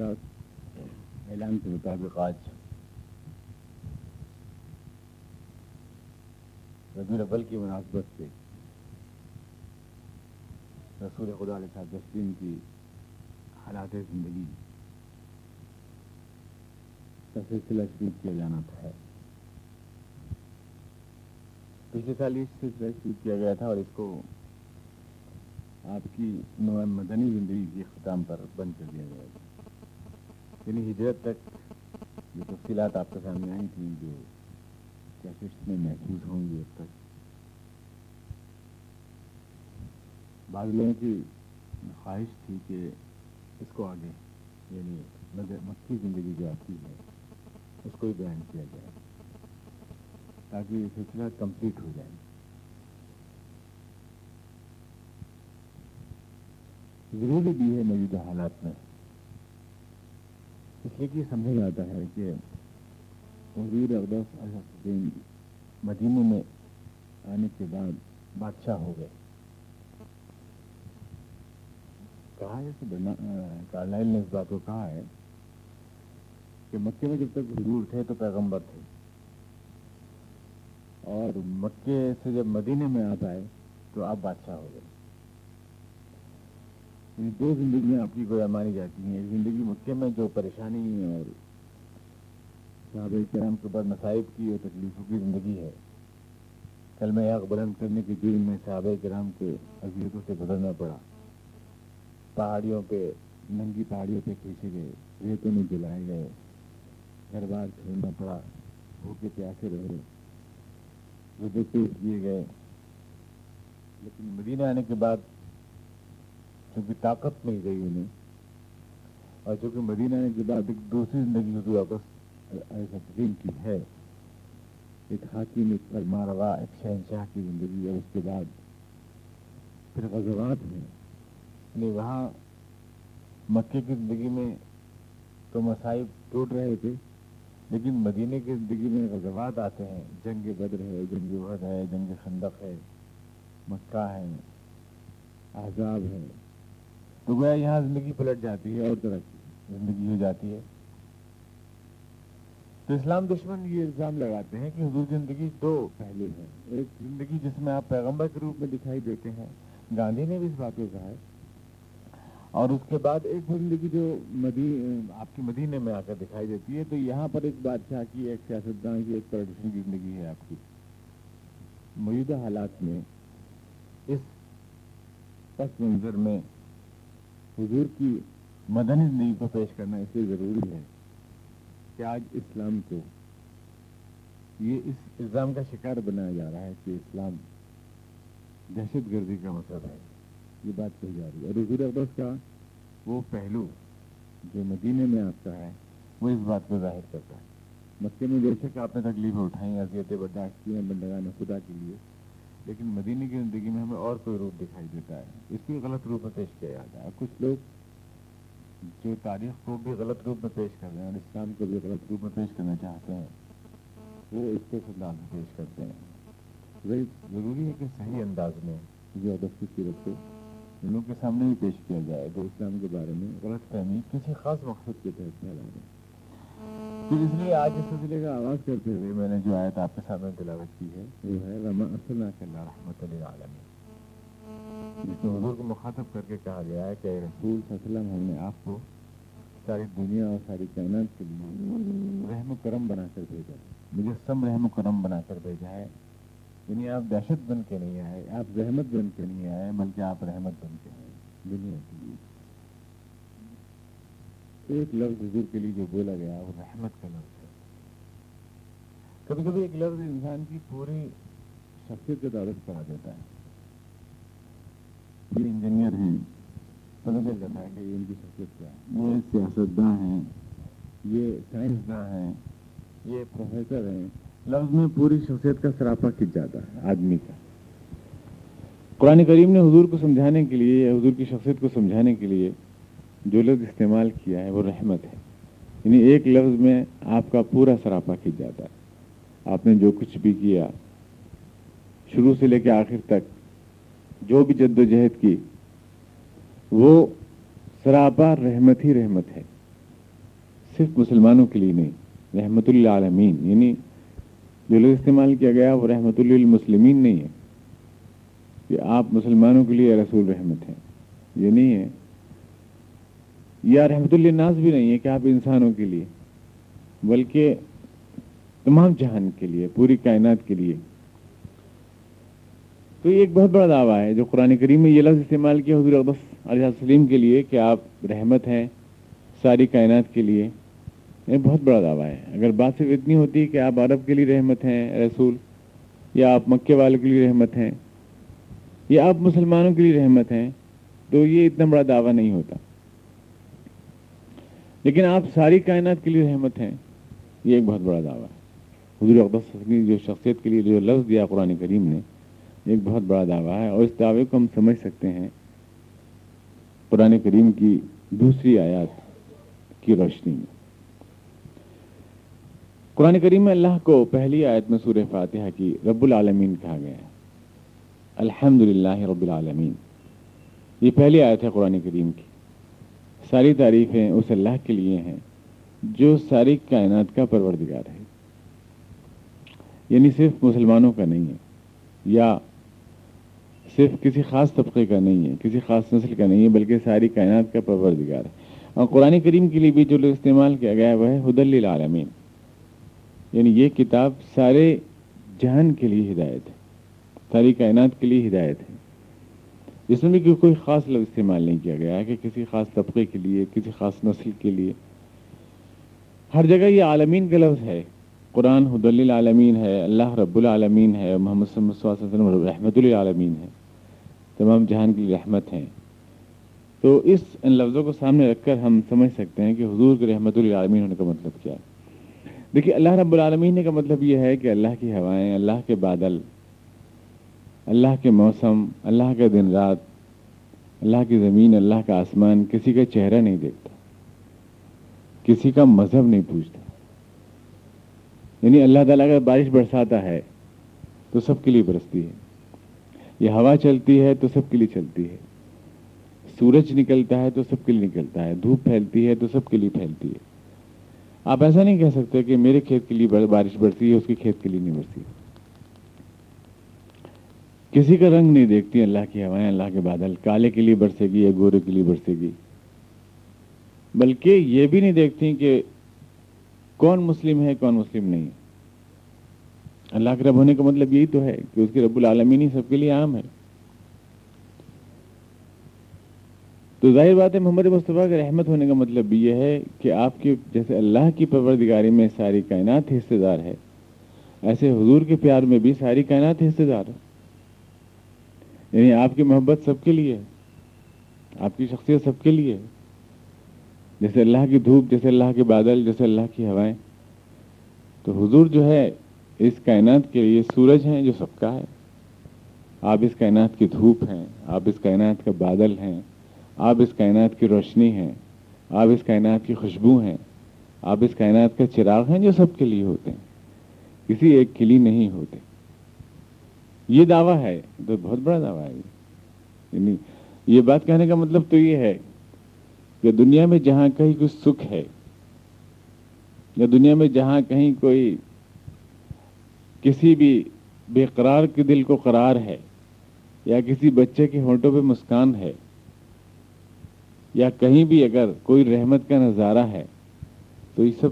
حضرات اعلان کے مطابق آج ربیع الاول کی مناسبت سے رسول خدا علیہ صاحب دستین کی حالات زندگی کا سلسلہ شروع کیا جانا تھا. پچھلے سال یہ سلسلہ شروع کیا گیا تھا اور اس کو آپ کی مدنی زندگی کے اختتام پر بند کر دیا گیا تھا. یعنی ہجرت تک جو تفصیلات آپ کے سامنے آئی تھیں جو کیسٹ میں محفوظ ہوں گی اب تک۔ بعض لوگوں کی خواہش تھی کہ اس کو آگے یعنی مکھی زندگی جو آتی ہے، اس کو ہی بیان کیا جائے، تاکہ یہ سلسلہ کمپلیٹ ہو جائے۔ ضروری بھی ہے موجودہ حالات میں اس لیے کہ سمجھا جاتا ہے کہ حضور اقدس الدین مدینہ میں آنے کے بعد بادشاہ ہو گئے۔ کہا ہے کارلائل نے اس بات کو کہا ہے کہ مکے میں جب تک حضور تھے تو پیغمبر تھے۔ اور مکے سے جب مدینے میں آپ آئے تو آپ بادشاہ ہو گئے۔ یعنی دو زندگیاں آپ کی گویا مانی جاتی ہیں ایک زندگی مکے میں جو پریشانی اور صحابہ کرام کے بعد مصائب کی اور تکلیفوں کی زندگی ہے۔ کل میں آگ بلند کرنے کے جرم میں صحابہ کرام کے اذیتوں سے گزرنا پڑا۔ پہاڑیوں پہ، ننگی پہاڑیوں پہ کھینچے گئے، ریتوں میں جلائے گئے۔ گھر بار چھوڑنا پڑا بھوکے پیاسے رہے۔ روزے پیش دیے گئے۔ لیکن مدینہ آنے کے بعد چونکہ طاقت مل گئی انہیں۔ اور چونکہ مدینہ آنے کے بعد ایک دوسری زندگی حضور واپس کی ہے۔ ایک حاکم، ایک فرما روا ایک شہنشاہ کی زندگی اور اس کے بعد پھر غزوات ہیں۔ یعنی وہاں مکے کی زندگی میں تو مسائب ٹوٹ رہے تھے، لیکن مدینے کی زندگی میں غزوات آتے ہیں۔ جنگ بدر ہے، جنگ وحد ہے، جنگ خندق ہے، مکہ ہے، عذاب ہے۔ تو گویا یہاں زندگی پلٹ جاتی ہے، اور طرح کی زندگی ہو جاتی ہے۔ تو اسلام دشمن یہ الزام لگاتے ہیں کہ حضور زندگی دو پہلے ہیں۔ ایک زندگی جس میں آپ پیغمبر کے روپ میں دکھائی دیتے ہیں، گاندھی نے بھی اس بات کو کہا ہے۔ اور اس کے بعد ایک زندگی جو مدی، آپ کی مدینے میں آ کر دکھائی دیتی ہے، تو یہاں پر ایک بادشاہ کی، ایک سیاستداں کی، ایک پولیٹیشن کی زندگی ہے آپ کی۔ موجودہ حالات میں اس پس منظر میں حضور کی مدنی زندگی کو پیش کرنا اس لیے ضروری ہے کہ آج اسلام کو یہ اس الزام کا شکار بنایا جا رہا ہے کہ اسلام دہشت گردی کا مطلب ہے۔ یہ بات کہی جا رہی ہے۔ اور حضور اقدس کا وہ پہلو جو مدینے میں آتا ہے، وہ اس بات کو ظاہر کرتا ہے۔ مکے میں بے شک آپ نے تکلیفیں اٹھائیں اذیتیں برداشت کی ہیں بندگان خدا کے لیے۔ لیکن مدینے کی زندگی میں ہمیں اور کوئی روپ دکھائی دیتا ہے۔ اس کو غلط روپ میں پیش کیا جاتا ہے۔ کچھ لوگ جو تاریخ کو بھی غلط روپ میں پیش کر رہے ہیں اور اسلام کو بھی غلط روپ میں پیش کرنا چاہتے ہیں، وہ اس کے انداز میں پیش کرتے ہیں۔ ضروری ہے کہ صحیح انداز میں جو ادب کی سیرت کو لوگوں کے سامنے بھی پیش کیا جائے۔ تو اسلام کے بارے میں غلط فہمی کسی خاص مقصد کے تحت پھیلا رہے پھر اس لیے آج اس سلسلے کا آواز کرتے ہوئے میں نے جو آیت آپ کے سامنے تلاوت کی ہے وہ ہے رما اللہ رحمۃ اللہ عالمی جس میں حضور کو مخاطب کر کے کہا گیا ہے کہ رسول وسلم ہم نے آپ کو ساری دنیا اور ساری کائنات کے لیے رحم و کرم بنا کر بھیجا مجھے سم رحم و کرم بنا کر بھیجا ہے۔ یعنی آپ دہشت بن کے نہیں آئے آپ رحمت بن کے نہیں آئے بلکہ آپ رحمت بن کے آئے۔ دنیا کے لیے۔ ایک لفظ حضور کے لیے جو بولا گیا وہ رحمت کا لفظ ہے۔ کبھی کبھی ایک لفظ انسان کی پوری شخصیت کا تعارف کرا دیتا ہے۔ یہ انجینئر ہیں، پتہ چل جاتا ہے کہ یہ ان کی شخصیت کیا ہے۔ یہ سیاستداں ہیں، یہ سائنسداں ہیں، یہ پروفیسر ہیں۔ لفظ میں پوری شخصیت کا سراپا کھنچ جاتا ہے؟ آدمی کا۔ قرآن کریم نے حضور کو سمجھانے کے لیے حضور کی شخصیت کو سمجھانے کے لیے جو لفظ استعمال کیا ہے وہ رحمت ہے۔ یعنی ایک لفظ میں آپ کا پورا سراپا کھنچ جاتا ہے۔ آپ نے جو کچھ بھی کیا، شروع سے لے کے آخر تک جو بھی جد و جہد کی، وہ سراپا رحمت ہی رحمت ہے۔ صرف مسلمانوں کے لیے نہیں، رحمت للعالمین یعنی جو لفظ استعمال کیا گیا وہ رحمت للمسلمین نہیں ہے۔ کہ آپ مسلمانوں کے لیے رسول رحمت ہیں، یہ نہیں ہے۔ یا رحمت الناس بھی نہیں ہے کہ آپ انسانوں کے لیے، بلکہ تمام جہان کے لیے، پوری کائنات کے لیے۔ تو یہ ایک بہت بڑا دعویٰ ہے جو قرآن کریم میں یہ لفظ استعمال کیا حضور اقدس علیہ السلیم کے لیے کہ آپ رحمت ہیں، ساری کائنات کے لیے۔ یہ بہت بڑا دعویٰ ہے۔ اگر بات صرف اتنی ہوتی کہ آپ عرب کے لیے رحمت ہیں، رسول، یا آپ مکے والوں کے لیے رحمت ہیں، یا آپ مسلمانوں کے لیے رحمت ہیں، تو یہ اتنا بڑا دعویٰ نہیں ہوتا۔ لیکن آپ ساری کائنات کے لیے رحمت ہیں، یہ ایک بہت بڑا دعویٰ ہے۔ حضور اقدس کی جو شخصیت کے لیے جو لفظ دیا قرآن کریم نے ایک بہت بڑا دعویٰ ہے۔ اور اس دعوے کو ہم سمجھ سکتے ہیں قرآن کریم کی دوسری آیات کی روشنی میں۔ قرآن کریم میں اللہ کو پہلی آیت میں سور فاتحہ کی رب العالمین کہا گیا ہے۔ الحمد للہ رب العالمین۔ یہ پہلی آیت ہے قرآن کریم کی۔ ساری تعریفیں اس اللہ کے لیے ہیں، جو ساری کائنات کا پروردگار ہے۔ یعنی صرف مسلمانوں کا نہیں ہے، یا صرف کسی خاص طبقے کا نہیں ہے، کسی خاص نسل کا نہیں ہے، بلکہ ساری کائنات کا پروردگار ہے۔ اور قرآن کریم کے لیے بھی جو استعمال کیا گیا ہے، وہ ہے حدل العالمین یعنی یہ کتاب سارے جہان کے لیے ہدایت ہے، ساری کائنات کے لیے ہدایت ہے۔ اس میں بھی کوئی خاص لفظ استعمال نہیں کیا گیا ہے کہ کسی خاص طبقے کے لیے، کسی خاص نسل کے لیے۔ ہر جگہ یہ عالمین کا لفظ ہے۔ قرآن حد العالمین ہے، اللہ رب العالمین ہے، محمد صلی اللہ علیہ وسلم رحمت العالمین ہے۔ تمام جہان کی رحمت ہیں۔ تو اس ان لفظوں کو سامنے رکھ کر ہم سمجھ سکتے ہیں کہ حضور کے رحمت العالمین ہونے کا مطلب کیا ہے۔ دیکھیے، اللہ رب العالمین کا مطلب یہ ہے کہ اللہ کی ہوائیں، اللہ کے بادل۔ اللہ کے موسم، اللہ کا دن رات، اللہ کی زمین، اللہ کا آسمان کسی کا چہرہ نہیں دیکھتا، کسی کا مذہب نہیں پوچھتا۔ یعنی اللہ تعالیٰ اگر بارش برساتا ہے تو سب کے لیے برستی ہے۔ یہ ہوا چلتی ہے تو سب کے لیے چلتی ہے۔ سورج نکلتا ہے تو سب کے لیے نکلتا ہے۔ دھوپ پھیلتی ہے تو سب کے لیے پھیلتی ہے۔ آپ ایسا نہیں کہہ سکتے کہ میرے کھیت کے لیے بارش برسی ہے، اس کے کھیت کے لیے نہیں برسی۔ کسی کا رنگ نہیں دیکھتی، اللہ کی ہوائیں اللہ کے بادل، کالے کے لیے برسے گی یا گورے کے لیے برسے گی۔ بلکہ یہ بھی نہیں دیکھتی کہ کون مسلم ہے، کون مسلم نہیں۔ اللہ کے رب ہونے کا مطلب یہی تو ہے کہ اس کے رب العالمین سب کے لیے عام ہے۔ تو ظاہر بات ہے، محمد مصطفیٰ کے رحمت ہونے کا مطلب بھی یہ ہے کہ آپ کے جیسے اللہ کی پروردگاری میں ساری کائنات حصے دار ہے، ایسے حضور کے پیار میں بھی ساری کائنات حصے دار ہے۔ یعنی آپ کی محبت سب کے لیے ہے۔ آپ کی شخصیت سب کے لیے ہے۔ جیسے اللہ کی دھوپ، جیسے اللہ کے بادل، جیسے اللہ کی ہوائیں۔ تو حضور جو ہے، اس کائنات کے لیے سورج ہیں جو سب کا ہے۔ آپ اس کائنات کی دھوپ ہیں، آپ اس کائنات کا بادل ہیں۔ آپ اس کائنات کی روشنی ہیں۔ آپ اس کائنات کی خوشبو ہیں۔ آپ اس کائنات کا چراغ ہیں جو سب کے لیے ہوتے ہیں۔ کسی ایک کے لیے نہیں ہوتے۔ یہ دعویٰ ہے، تو بہت بڑا دعویٰ ہے۔ یعنی یہ بات کہنے کا مطلب تو یہ ہے کہ دنیا میں جہاں کہیں کچھ سکھ ہے، یا دنیا میں جہاں کہیں کوئی کسی بھی بے قرار کے دل کو قرار ہے، یا کسی بچے کے ہونٹوں پہ مسکان ہے، یا کہیں بھی اگر کوئی رحمت کا نظارہ ہے، تو یہ سب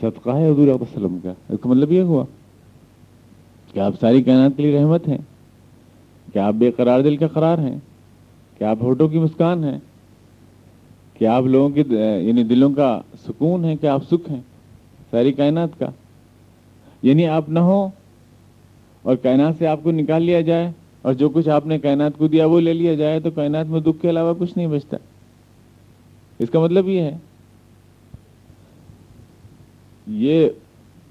صدقہ ہے حضور علیہ وسلم کا۔ اس کا مطلب یہ ہوا۔ کہ آپ ساری کائنات کے لیے رحمت ہیں، کہ آپ بے قرار دل کا قرار ہیں، کہ آپ ہوٹوں کی مسکان ہیں، کہ آپ لوگوں کے یعنی دلوں کا سکون ہے، کہ آپ سکھ ہیں، ساری کائنات کا۔ یعنی آپ نہ ہو اور کائنات سے آپ کو نکال لیا جائے اور جو کچھ آپ نے کائنات کو دیا وہ لے لیا جائے، تو کائنات میں دکھ کے علاوہ کچھ نہیں بچتا۔ اس کا مطلب یہ ہے۔ یہ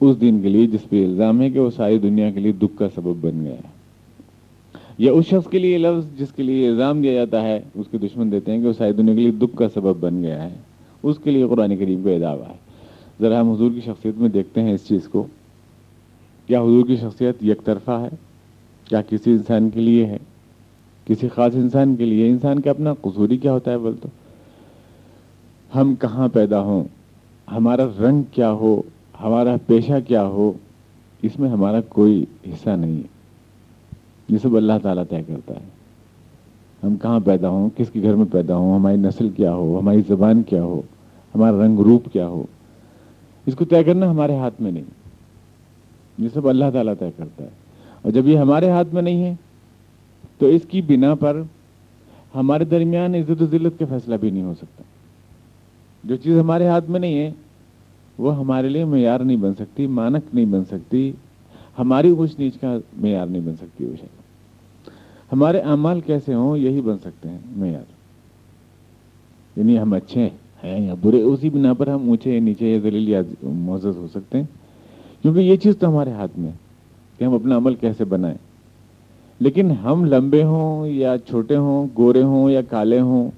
اس دن کے لیے جس پہ الزام ہے کہ وہ ساری دنیا کے لیے دکھ کا سبب بن گیا ہے۔ یا اس شخص کے لیے لفظ جس کے لیے الزام دیا جاتا ہے، اس کے دشمن دیتے ہیں کہ وہ ساری دنیا کے لیے دکھ کا سبب بن گیا ہے۔ اس کے لیے قرآن کریم کا دعویٰ ہے۔ ذرا ہم حضور کی شخصیت میں دیکھتے ہیں اس چیز کو۔ کیا حضور کی شخصیت یک طرفہ ہے؟ کیا کسی انسان کے لیے ہے؟ کسی خاص انسان کے لیے؟ انسان کا اپنا قصوری کیا ہوتا ہے بول تو ہم کہاں پیدا ہوں؟ ہمارا رنگ کیا ہو؟ ہمارا پیشہ کیا ہو، اس میں ہمارا کوئی حصہ نہیں ہے۔ یہ سب اللہ تعالیٰ طے کرتا ہے۔ ہم کہاں پیدا ہوں، کس کے گھر میں پیدا ہوں، ہماری نسل کیا ہو، ہماری زبان کیا ہو، ہمارا رنگ روپ کیا ہو۔ اس کو طے کرنا ہمارے ہاتھ میں نہیں۔ یہ سب اللہ تعالیٰ طے کرتا ہے۔ اور جب یہ ہمارے ہاتھ میں نہیں ہے، تو اس کی بنا پر ہمارے درمیان عزت و ذلت کا فیصلہ بھی نہیں ہو سکتا۔ جو چیز ہمارے ہاتھ میں نہیں ہے وہ ہمارے لیے معیار نہیں بن سکتی، مانک نہیں بن سکتی۔ ہماری اونچ نیچ کا معیار نہیں بن سکتی وہ ہمارے اعمال کیسے ہوں، یہی بن سکتے ہیں معیار۔ یعنی ہم اچھے ہیں یا برے، اسی بنا پر ہم اونچے نیچے یا ذلیل یا معزز ہو سکتے ہیں۔ کیونکہ یہ چیز تو ہمارے ہاتھ میں ہے کہ ہم اپنا عمل کیسے بنائیں۔ لیکن ہم لمبے ہوں یا چھوٹے ہوں، گورے ہوں یا کالے ہوں،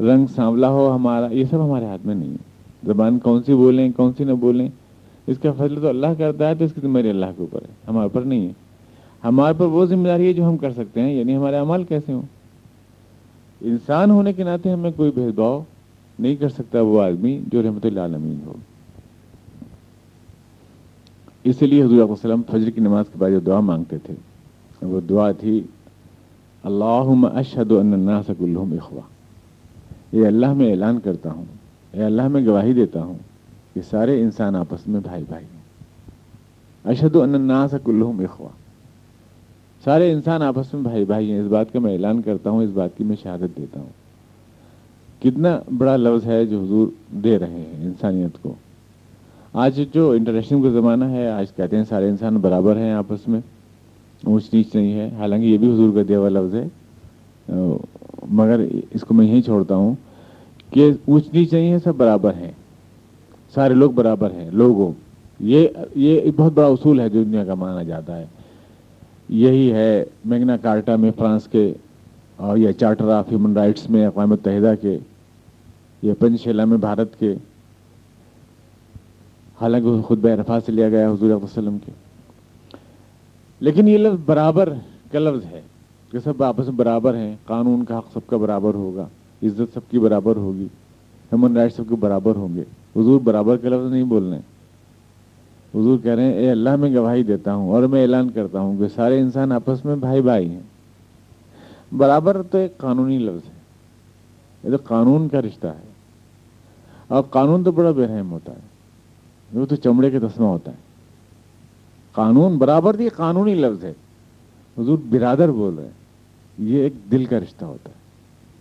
رنگ سانولا ہو، ہمارا، یہ سب ہمارے ہاتھ میں نہیں ہے۔ زبان کون سی بولیں، کون سی نہ بولیں، اس کا فضل تو اللہ کرتا ہے، تو اس کی ذمہ داری اللہ کے اوپر ہے، ہمارے اوپر نہیں ہے۔ ہمارے پر وہ ذمہ داری ہے جو ہم کر سکتے ہیں یعنی ہمارے عمل کیسے ہوں۔ انسان ہونے کے ناطے ہمیں کوئی بھید بھاؤ نہیں کر سکتا وہ آدمی جو رحمت اللہ عالمین ہو۔ اسی لیے حضور وسلم فجر کی نماز کے بعد جو دعا مانگتے تھے، وہ دعا تھی اللہ اشد الناس کلہم اخوا یہ اللہ میں اعلان کرتا ہوں۔ اے اللہ میں گواہی دیتا ہوں کہ سارے انسان آپس میں بھائی بھائی ہیں۔ اشد الناس کلہم اخوا سارے انسان آپس میں بھائی بھائی ہیں۔ اس بات کا میں اعلان کرتا ہوں، اس بات کی میں شہادت دیتا ہوں۔ کتنا بڑا لفظ ہے جو حضور دے رہے ہیں انسانیت کو۔ آج جو انٹرنیشنل کا زمانہ ہے، آج کہتے ہیں سارے انسان برابر ہیں آپس میں۔ اونچ نیچ نہیں ہے۔ حالانکہ یہ بھی حضور کا دیا ہوا لفظ ہے۔ مگر اس کو میں یہیں چھوڑتا ہوں۔ کہ اونچ نیچ نہیں ہے سب برابر ہیں۔ سارے لوگ برابر ہیں، لوگوں۔ یہ یہ بہت بڑا اصول ہے جو دنیا کا مانا جاتا ہے۔ یہی ہے میگنا کارٹا میں فرانس کے، اور یہ چارٹر آف ہیومن رائٹس میں، اقوام متحدہ کے یہ پنچ شیلا میں بھارت کے۔ حالانکہ خود بے سے لیا گیا حضور وسلم کے۔ لیکن یہ لفظ برابر کا لفظ ہے کہ سب آپس میں برابر ہیں، قانون کا حق سب کا برابر ہوگا۔ عزت سب کی برابر ہوگی ہیومن رائٹ سب کے برابر ہوں گے۔ حضور برابر کا لفظ نہیں بول رہے حضور کہہ رہے ہیں، اے اللہ، میں گواہی دیتا ہوں اور میں اعلان کرتا ہوں کہ سارے انسان آپس میں بھائی بھائی ہیں۔ برابر تو ایک قانونی لفظ ہے، یہ تو قانون کا رشتہ ہے۔ اور قانون تو بڑا بے رحم ہوتا ہے، وہ تو چمڑے کے تسمہ ہوتا ہے۔ قانون، برابر دی قانونی لفظ ہے۔ حضور برادر بول رہے ہیں، یہ ایک دل کا رشتہ ہوتا ہے۔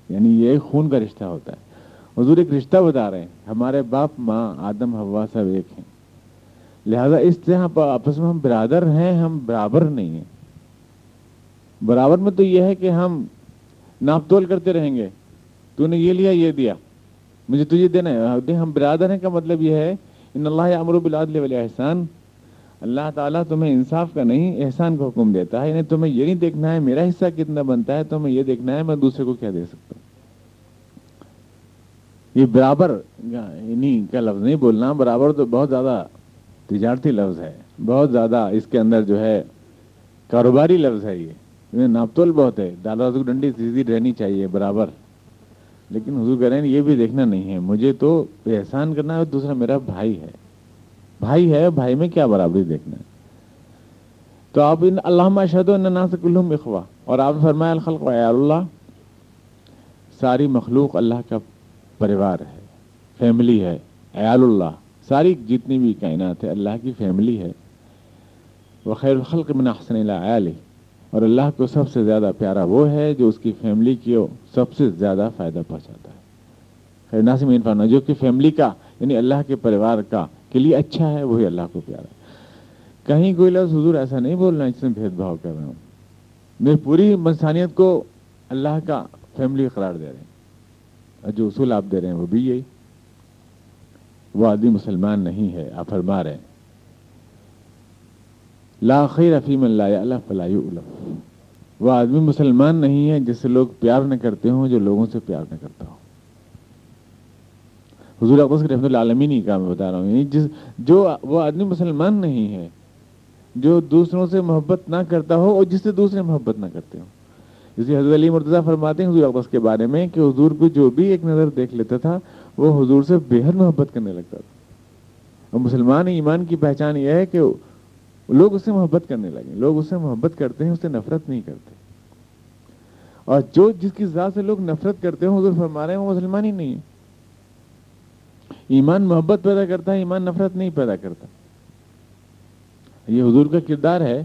یعنی یہ ایک خون کا رشتہ ہوتا ہے۔ حضور ایک رشتہ بتا رہے ہیں، ہمارے باپ ماں آدم ہوا سب ایک ہیں۔ لہذا اس طرح آپس میں ہم برادر ہیں، ہم برابر نہیں ہیں۔ برابر میں تو یہ ہے کہ ہم ناپ تول کرتے رہیں گے۔ تو نے یہ لیا، یہ دیا۔ مجھے تجھے دینا ہے، ہم برادر ہیں کا مطلب یہ ہے، ان اللہ امر بلادل ولی احسان اللہ تعالیٰ تمہیں انصاف کا نہیں، احسان کا حکم دیتا ہے یعنی تمہیں یہ نہیں دیکھنا ہے، میرا حصہ کتنا بنتا ہے، تمہیں یہ دیکھنا ہے، میں دوسرے کو کیا دے سکتا ہوں؟ یہ برابر یعنی کا لفظ نہیں بولنا، برابر تو بہت زیادہ تجارتی لفظ ہے، بہت زیادہ اس کے اندر جو ہے کاروباری لفظ ہے یہ یعنی ناپتول بہت ہے دادا کو ڈنڈی سیدھی رہنی چاہیے، برابر۔ لیکن حضور کہہ رہے ہیں، یہ بھی دیکھنا نہیں ہے، مجھے تو احسان کرنا ہے دوسرا میرا بھائی ہے۔ بھائی ہے، بھائی میں کیا برابری دیکھنا ہے؟ تو آپ ان اللہ اشد کلحم اخوا اور آپ فرمایا، الخلق اللہ، ساری مخلوق اللہ کا پریوار ہے، فیملی ہے ایال اللہ، ساری جتنی بھی کائنات ہے، اللہ کی فیملی ہے۔ وہ خیر الخلق من احسن اللہ اور اللہ کو سب سے زیادہ پیارا وہ ہے جو اس کی فیملی کو سب سے زیادہ فائدہ پہنچاتا ہے۔ خیر ناسم انفان جو کہ فیملی کا یعنی اللہ کے پریوار کا کے لیے اچھا ہے، وہی اللہ کو پیارا ہے۔ کہیں کوئی لفظ حضور ایسا نہیں بولنا جس میں بھید بھاؤ کر رہا ہوں۔ میں پوری انسانیت کو اللہ کا فیملی قرار دے رہے ہیں۔ اور جو اصول آپ دے رہے ہیں وہ بھی یہی۔ وہ آدمی مسلمان نہیں ہے، آپ فرما رہے ہیں۔ لا خیر افیم اللہ اللہ فلاح وہ آدمی مسلمان نہیں ہے جس سے لوگ پیار نہ کرتے ہوں، جو لوگوں سے پیار نہ کرتا ہوں۔ حضور اقدس رحمۃ اللہ عالمین کا میں بتا رہا ہوں۔ یعنی جس جو وہ آدمی مسلمان نہیں ہے، جو دوسروں سے محبت نہ کرتا ہو اور جس سے دوسرے محبت نہ کرتے ہوں۔ جسے حضرت علی مرتضیٰ فرماتے ہیں حضور اقدس کے بارے میں کہ حضور کو جو بھی ایک نظر دیکھ لیتا تھا، وہ حضور سے بے حد محبت کرنے لگتا تھا۔ اور مسلمان ایمان کی پہچان یہ ہے کہ لوگ اس سے محبت کرنے لگے۔ لوگ اس سے محبت کرتے ہیں، اس سے نفرت نہیں کرتے۔ اور جو جس کی ذات سے لوگ نفرت کرتے ہیں حضور فرما رہے ہیں، وہ مسلمان ہی نہیں ہے۔ ایمان محبت پیدا کرتا ہے، ایمان نفرت نہیں پیدا کرتا۔ یہ حضور کا کردار ہے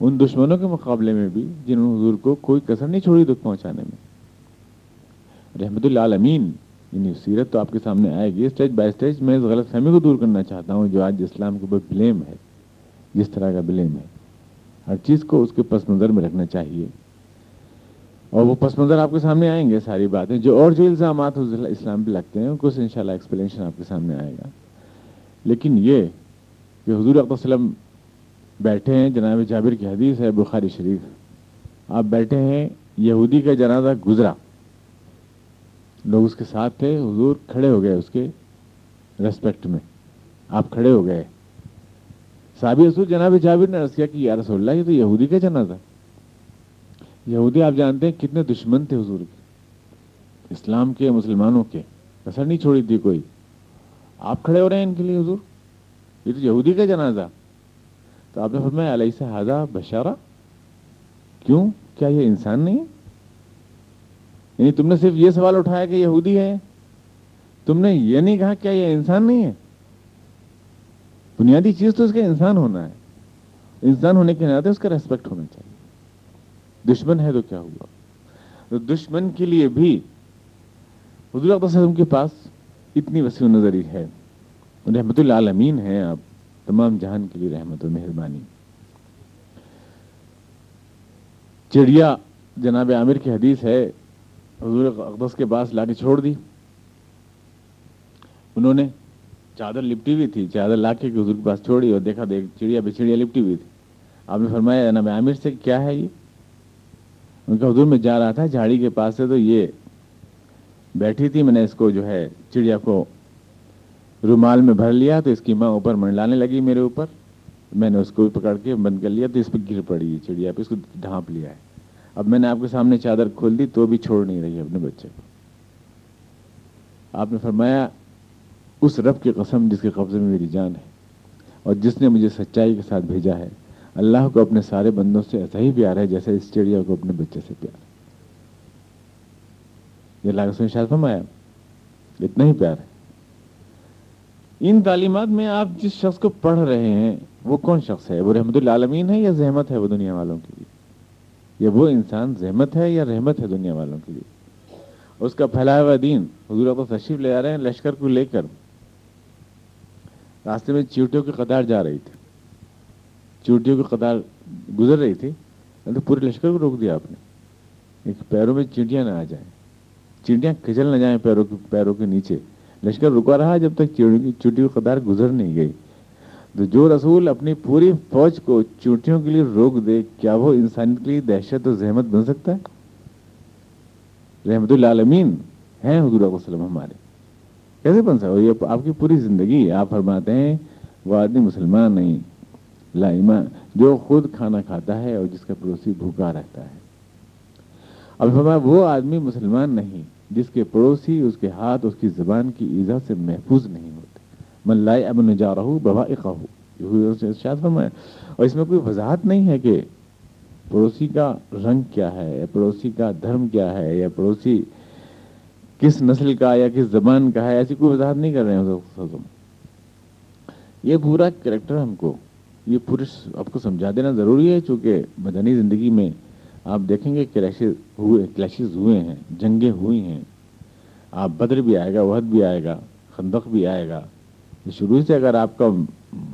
ان دشمنوں کے مقابلے میں بھی، جنہوں نے حضور کو کوئی کسر نہیں چھوڑی دکھ پہنچانے میں۔ رحمت اللہ عالمین یعنی سیرت تو آپ کے سامنے آئے گی۔ اسٹیج بائی اسٹیج میں اس غلط فہمی کو دور کرنا چاہتا ہوں، جو آج اسلام کے اوپر بلیم ہے۔ جس طرح کا بلیم ہے۔ ہر چیز کو اس کے پس منظر میں رکھنا چاہیے۔ اور وہ پس منظر آپ کے سامنے آئیں گے ساری باتیں۔ جو اور جو الزامات اسلام پہ لگتے ہیں کچھ ان شاء اللہ ایکسپلینشن آپ کے سامنے آئے گا۔ لیکن یہ کہ حضور وسلم بیٹھے ہیں، جناب جابر کی حدیث ہے، بخاری شریف۔ آپ بیٹھے ہیں، یہودی کا جنازہ گزرا۔ لوگ اس کے ساتھ تھے، حضور کھڑے ہو گئے اس کے ریسپیکٹ میں۔ آپ کھڑے ہو گئے۔ صحابی رسول جناب جابر نے کیا کہ یا رسول اللہ، یہ تو یہودی کا جنازہ یہودی آپ جانتے ہیں کتنے دشمن تھے حضور کے، اسلام کے، مسلمانوں کے کسر نہیں چھوڑی تھی کوئی۔ آپ کھڑے ہو رہے ہیں ان کے لیے حضور؟ یہ تو یہودی کا جنازہ۔ تو آپ نے فرمایا، علیہ سے ہاضا بشارہ؟ کیوں؟ کیا یہ انسان نہیں ہے؟ یعنی تم نے صرف یہ سوال اٹھایا کہ یہودی ہے تم نے یہ نہیں کہا کیا یہ انسان نہیں ہے؟ بنیادی چیز تو اس کا انسان ہونا ہے۔ انسان ہونے کے ناطے اس کا ریسپیکٹ ہونا چاہیے۔ دشمن ہے تو کیا ہوا؟ دشمن کے لیے بھی حضور وسلم کے پاس اتنی وسیع نظری ہے۔ رحمت العالمین ہیں آپ، تمام جہان کے لیے رحمت و مہربانی۔ چڑیا جناب عامر کی حدیث ہے، حضور اقدس کے پاس لا کے چھوڑ دی۔ انہوں نے چادر لپٹی ہوئی تھی، چادر لا کے حضور کے پاس چھوڑی اور دیکھا دیکھ، چڑیا بے چڑیا لپٹی ہوئی تھی۔ آپ نے فرمایا جناب عامر سے کیا ہے یہ؟ ان کا حضور میں جا رہا تھا، جھاڑی کے پاس سے تو یہ بیٹھی تھی، میں نے اس کو جو ہے چڑیا کو رومال میں بھر لیا تو اس کی ماں اوپر منڈلانے لگی میرے اوپر۔ میں نے اس کو بھی پکڑ کے بند کر لیا تو اس پہ گر پڑی چڑیا پہ، اس کو ڈھانپ لیا ہے۔ اب میں نے آپ کے سامنے چادر کھول دی تو بھی چھوڑ نہیں رہی اپنے بچے کو۔ آپ نے فرمایا، اس رب کی قسم جس کے قبضے میں میری جان ہے اور جس نے مجھے سچائی کے ساتھ بھیجا ہے اللہ کو اپنے سارے بندوں سے ایسا ہی پیار ہے جیسے اس چڑیا کو اپنے بچے سے پیار ہے۔ یہ اللہ کا شاید فرمایا اتنا ہی پیار ہے۔ ان تعلیمات میں آپ جس شخص کو پڑھ رہے ہیں، وہ کون شخص ہے؟ وہ رحمت العالمین ہے یا زحمت ہے وہ دنیا والوں کے لیے؟ یا وہ انسان زحمت ہے یا رحمت ہے دنیا والوں کے لیے؟ اس کا پھیلایا ہوا دین، حضور کو تشریف لے آ رہے ہیں لشکر کو لے کر۔ راستے میں چیوٹیوں کی قطار جا رہی تھی۔ چیوٹیوں کی قطار گزر رہی تھی تو پورے لشکر کو روک دیا آپ نے۔ ایک پیروں میں چینٹیاں نہ آ جائیں۔ چینٹیاں کھچل نہ جائیں پیروں کے پیروں کے نیچے۔ لشکر رکا رہا جب تک چوٹی کی قطار گزر نہیں گئی۔ تو جو رسول اپنی پوری فوج کو چوٹیوں کے لیے روک دے، کیا وہ انسان کے لیے دہشت و زحمت بن سکتا ہے؟ رحمت العالمین ہیں حضور وسلم ہمارے۔ کیسے بن سکتا یہ آپ کی پوری زندگی آپ فرماتے ہیں، وہ آدمی مسلمان نہیں۔ لا ایمان جو خود کھانا کھاتا ہے اور جس کا پڑوسی بھوکا رہتا ہے۔ اب فرمایا وہ آدمی مسلمان نہیں، جس کے پڑوسی، اس کے ہاتھ، اس کی زبان کی ایزا سے محفوظ نہیں ہوتے۔ من لائے اب جا رہا ہوں ببا فرمایا۔ اور اس میں کوئی وضاحت نہیں ہے کہ پڑوسی کا رنگ کیا ہے، یا پڑوسی کا دھرم کیا ہے، یا پڑوسی کس نسل کا یا کس زبان کا ہے، ایسی کوئی وضاحت نہیں کر رہے ہیں۔ یہ پورا کریکٹر ہم کو یہ پورے آپ کو سمجھا دینا ضروری ہے، چونکہ مدنی زندگی میں آپ دیکھیں گے کلیشز ہوئے کلیشز ہوئے ہیں، جنگیں ہوئی ہیں۔ آپ بدر بھی آئے گا وحد بھی آئے گا، خندق بھی آئے گا۔ شروع سے اگر آپ کا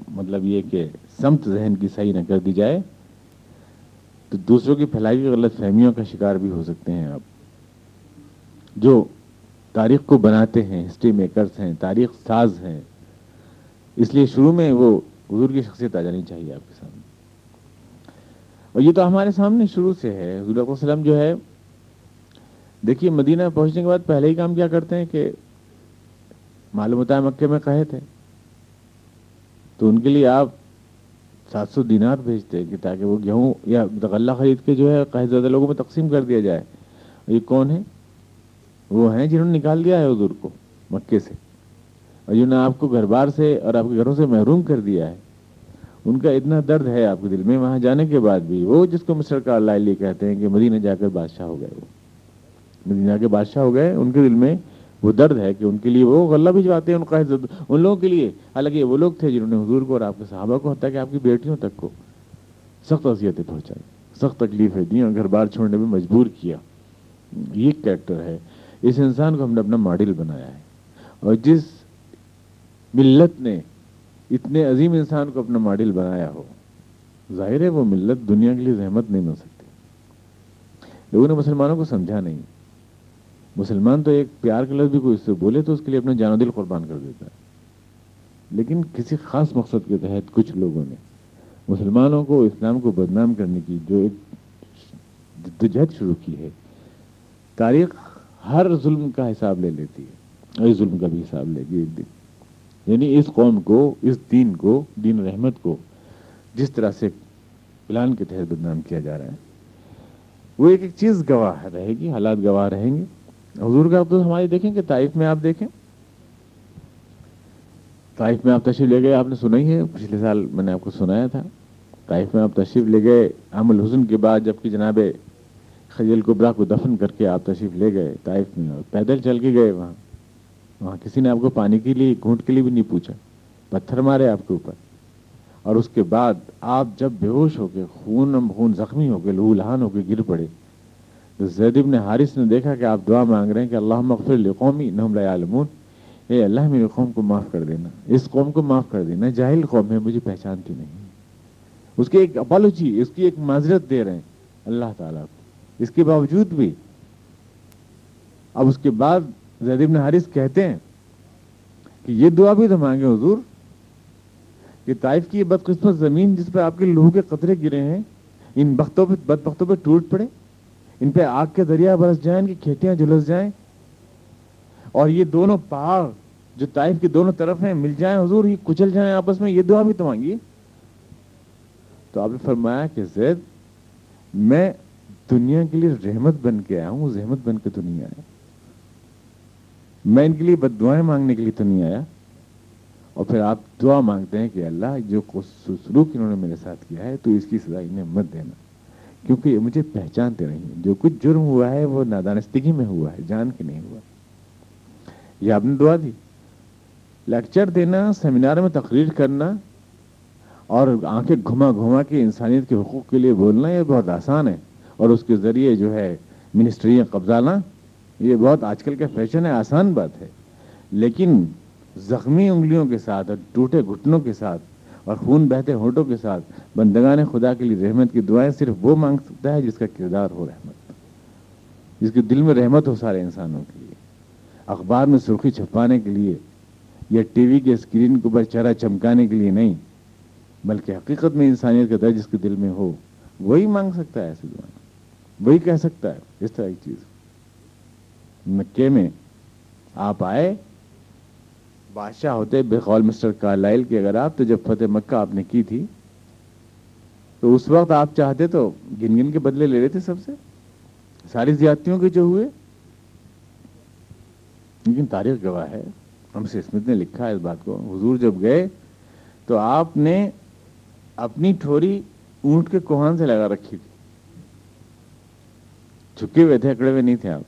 مطلب یہ کہ سمت ذہن کی صحیح نہ کر دی جائے، تو دوسروں کی پھیلائی ہوئی غلط فہمیوں کا شکار بھی ہو سکتے ہیں آپ۔ جو تاریخ کو بناتے ہیں ہسٹری میکرز ہیں، تاریخ ساز ہیں، اس لیے شروع میں وہ حضور کی شخصیت آ جانی چاہیے آپ کے سامنے۔ اور یہ تو ہمارے سامنے شروع سے ہے۔ حضور علیہ وسلم جو ہے، دیکھیے مدینہ پہنچنے کے بعد پہلے ہی کام کیا کرتے ہیں کہ معلوم ہوتا ہے مکے میں کہے تھے تو ان کے لیے آپ سات سو دینار بھیجتے کہ تاکہ وہ گیہوں یا غلہ خرید کے جو ہے قہد زیادہ لوگوں میں تقسیم کر دیا جائے۔ یہ کون ہے وہ ہیں جنہوں نے نکال دیا ہے حضور کو مکے سے۔ اور جنہوں نے آپ کو گھر بار سے اور آپ کے گھروں سے محروم کر دیا ہے۔ ان کا اتنا درد ہے آپ کے دل میں، وہاں جانے کے بعد بھی۔ وہ جس کو مسٹر کار لائلی کہتے ہیں کہ مدینہ جا کر بادشاہ ہو گئے وہ۔ مدینہ کے بادشاہ ہو گئے، ان کے دل میں وہ درد ہے کہ ان کے لیے وہ غلہ بھجواتے ہیں، ان کا ان لوگوں کے لیے۔ حالانکہ وہ لوگ تھے جنہوں نے حضور کو اور آپ کے صحابہ کو ہوتا ہے کہ آپ کی بیٹیوں تک کو سخت اذیتیں پہنچائی، سخت تکلیفیں دیں اور گھر بار چھوڑنے میں مجبور کیا۔ یہ کریکٹر ہے۔ اس انسان کو ہم نے اپنا ماڈل بنایا ہے۔ اور جس ملت نے اتنے عظیم انسان کو اپنا ماڈل بنایا ہو، ظاہر ہے وہ ملت دنیا کے لیے زحمت نہیں بن سکتی۔ لوگوں نے مسلمانوں کو سمجھا نہیں۔ مسلمان تو ایک پیار کا لفظ بھی کوئی اس سے بولے تو اس کے لیے اپنا جان و دل قربان کر دیتا ہے۔ لیکن کسی خاص مقصد کے تحت کچھ لوگوں نے مسلمانوں کو اسلام کو بدنام کرنے کی جو ایک جدوجہد شروع کی ہے، تاریخ ہر ظلم کا حساب لے لیتی ہے۔ اس ظلم کا بھی حساب لے گی ایک دن۔ یعنی اس قوم کو، اس دین کو، دین رحمت کو جس طرح سے پلان کے تحت بدنام کیا جا رہا ہے۔ وہ ایک ایک چیز گواہ رہے گی، حالات گواہ رہیں گے۔ حضور کا تو ہماری دیکھیں کہ طائف میں آپ دیکھیں۔ طائف میں آپ تشریف لے گئے، آپ نے سنا ہی ہے۔ پچھلے سال میں نے آپ کو سنایا تھا۔ طائف میں آپ تشریف لے گئے، عام الحسن کے بعد جبکہ جناب خجل قبرا کو دفن کر کے آپ تشریف لے گئے طائف میں اور پیدل چل کے گئے وہاں۔ وہاں کسی نے آپ کو پانی کے لیے، گھونٹ کے لیے بھی نہیں پوچھا۔ پتھر مارے آپ کے اوپر۔ اور اس کے بعد آپ جب بے ہوش ہو کے، خون خون زخمی ہو کے، لہو لہان ہو کے گر پڑے۔ تو زید ابن حارث نے دیکھا کہ آپ دعا مانگ رہے ہیں کہ اللہ مغفر لقومی نحم عالمون اے اللہ میرے قوم کو معاف کر دینا۔ اس قوم کو معاف کر دینا۔ جاہل قوم ہے مجھے پہچانتی نہیں۔ اس کی ایک اپالوجی اس کی ایک معذرت دے رہے ہیں اللہ تعالیٰ کو۔ اس کے باوجود بھی، اب اس کے بعد زید ابن حارث کہتے ہیں کہ یہ دعا بھی تو مانگے حضور کہ طائف کی یہ بدقسمت زمین جس پہ آپ کے لوہوں کے قطرے گرے ہیں، ان بختوں پہ بد بختوں پہ ٹوٹ پڑے، ان پہ آگ کے دریا برس جائیں، ان کی کھیتیاں جلس جائیں، اور یہ دونوں پہاڑ جو طائف کی دونوں طرف ہیں، مل جائیں حضور، یہ کچل جائیں آپس میں، یہ دعا بھی تو مانگیے تو آپ نے فرمایا کہ زید، میں دنیا کے لیے رحمت بن کے آیا ہوں، زحمت بن کے تو نہیں آیا میں ان کے لیے بد دعائیں مانگنے کے لیے تو نہیں آیا؟ اور پھر آپ دعا مانگتے ہیں کہ اللہ جو سلوک انہوں نے میرے ساتھ کیا ہے تو اس کی سزا انہیں مت دینا۔ کیونکہ یہ مجھے پہچانتے نہیں جو کچھ جرم ہوا ہے وہ نادانستگی میں ہوا ہے، جان کے نہیں ہوا۔ یہ آپ نے دعا دی۔ لیکچر دینا، سیمینار میں تقریر کرنا اور آنکھیں گھما گھما کے انسانیت کے حقوق کے لیے بولنا، یہ بہت آسان ہے۔ اور اس کے ذریعے جو ہے، منسٹریاں قبضانا یہ بہت آج کل کا فیشن ہے، آسان بات ہے۔ لیکن زخمی انگلیوں کے ساتھ اور ٹوٹے گھٹنوں کے ساتھ اور خون بہتے ہونٹوں کے ساتھ بندگان خدا کے لیے رحمت کی دعائیں صرف وہ مانگ سکتا ہے جس کا کردار ہو رحمت۔ جس کے دل میں رحمت ہو سارے انسانوں کے لیے۔ اخبار میں سرخی چھپانے کے لیے یا ٹی وی کے اسکرین کے اوپر چہرہ چمکانے کے لیے نہیں، بلکہ حقیقت میں انسانیت کا درج جس کے دل میں ہو، وہی مانگ سکتا ہے ایسی دعائیں۔ وہی کہہ سکتا ہے، اس طرح کی چیز۔ مکے میں آپ آئے، بادشاہ ہوتے بے قول مسٹر کارلائل کے اگر آپ تو جب فتح مکہ آپ نے کی تھی، تو اس وقت آپ چاہتے تو گن گن کے بدلے لے رہے تھے سب سے؟ ساری زیادتیوں کے جو ہوئے۔ لیکن تاریخ گواہ ہے، ہم سے اسمت نے لکھا ہے اس بات کو۔ حضور جب گئے تو آپ نے اپنی ٹھوری اونٹ کے کوہان سے لگا رکھی تھی۔ چھپکے ہوئے تھے، اکڑے ہوئے نہیں تھے آپ۔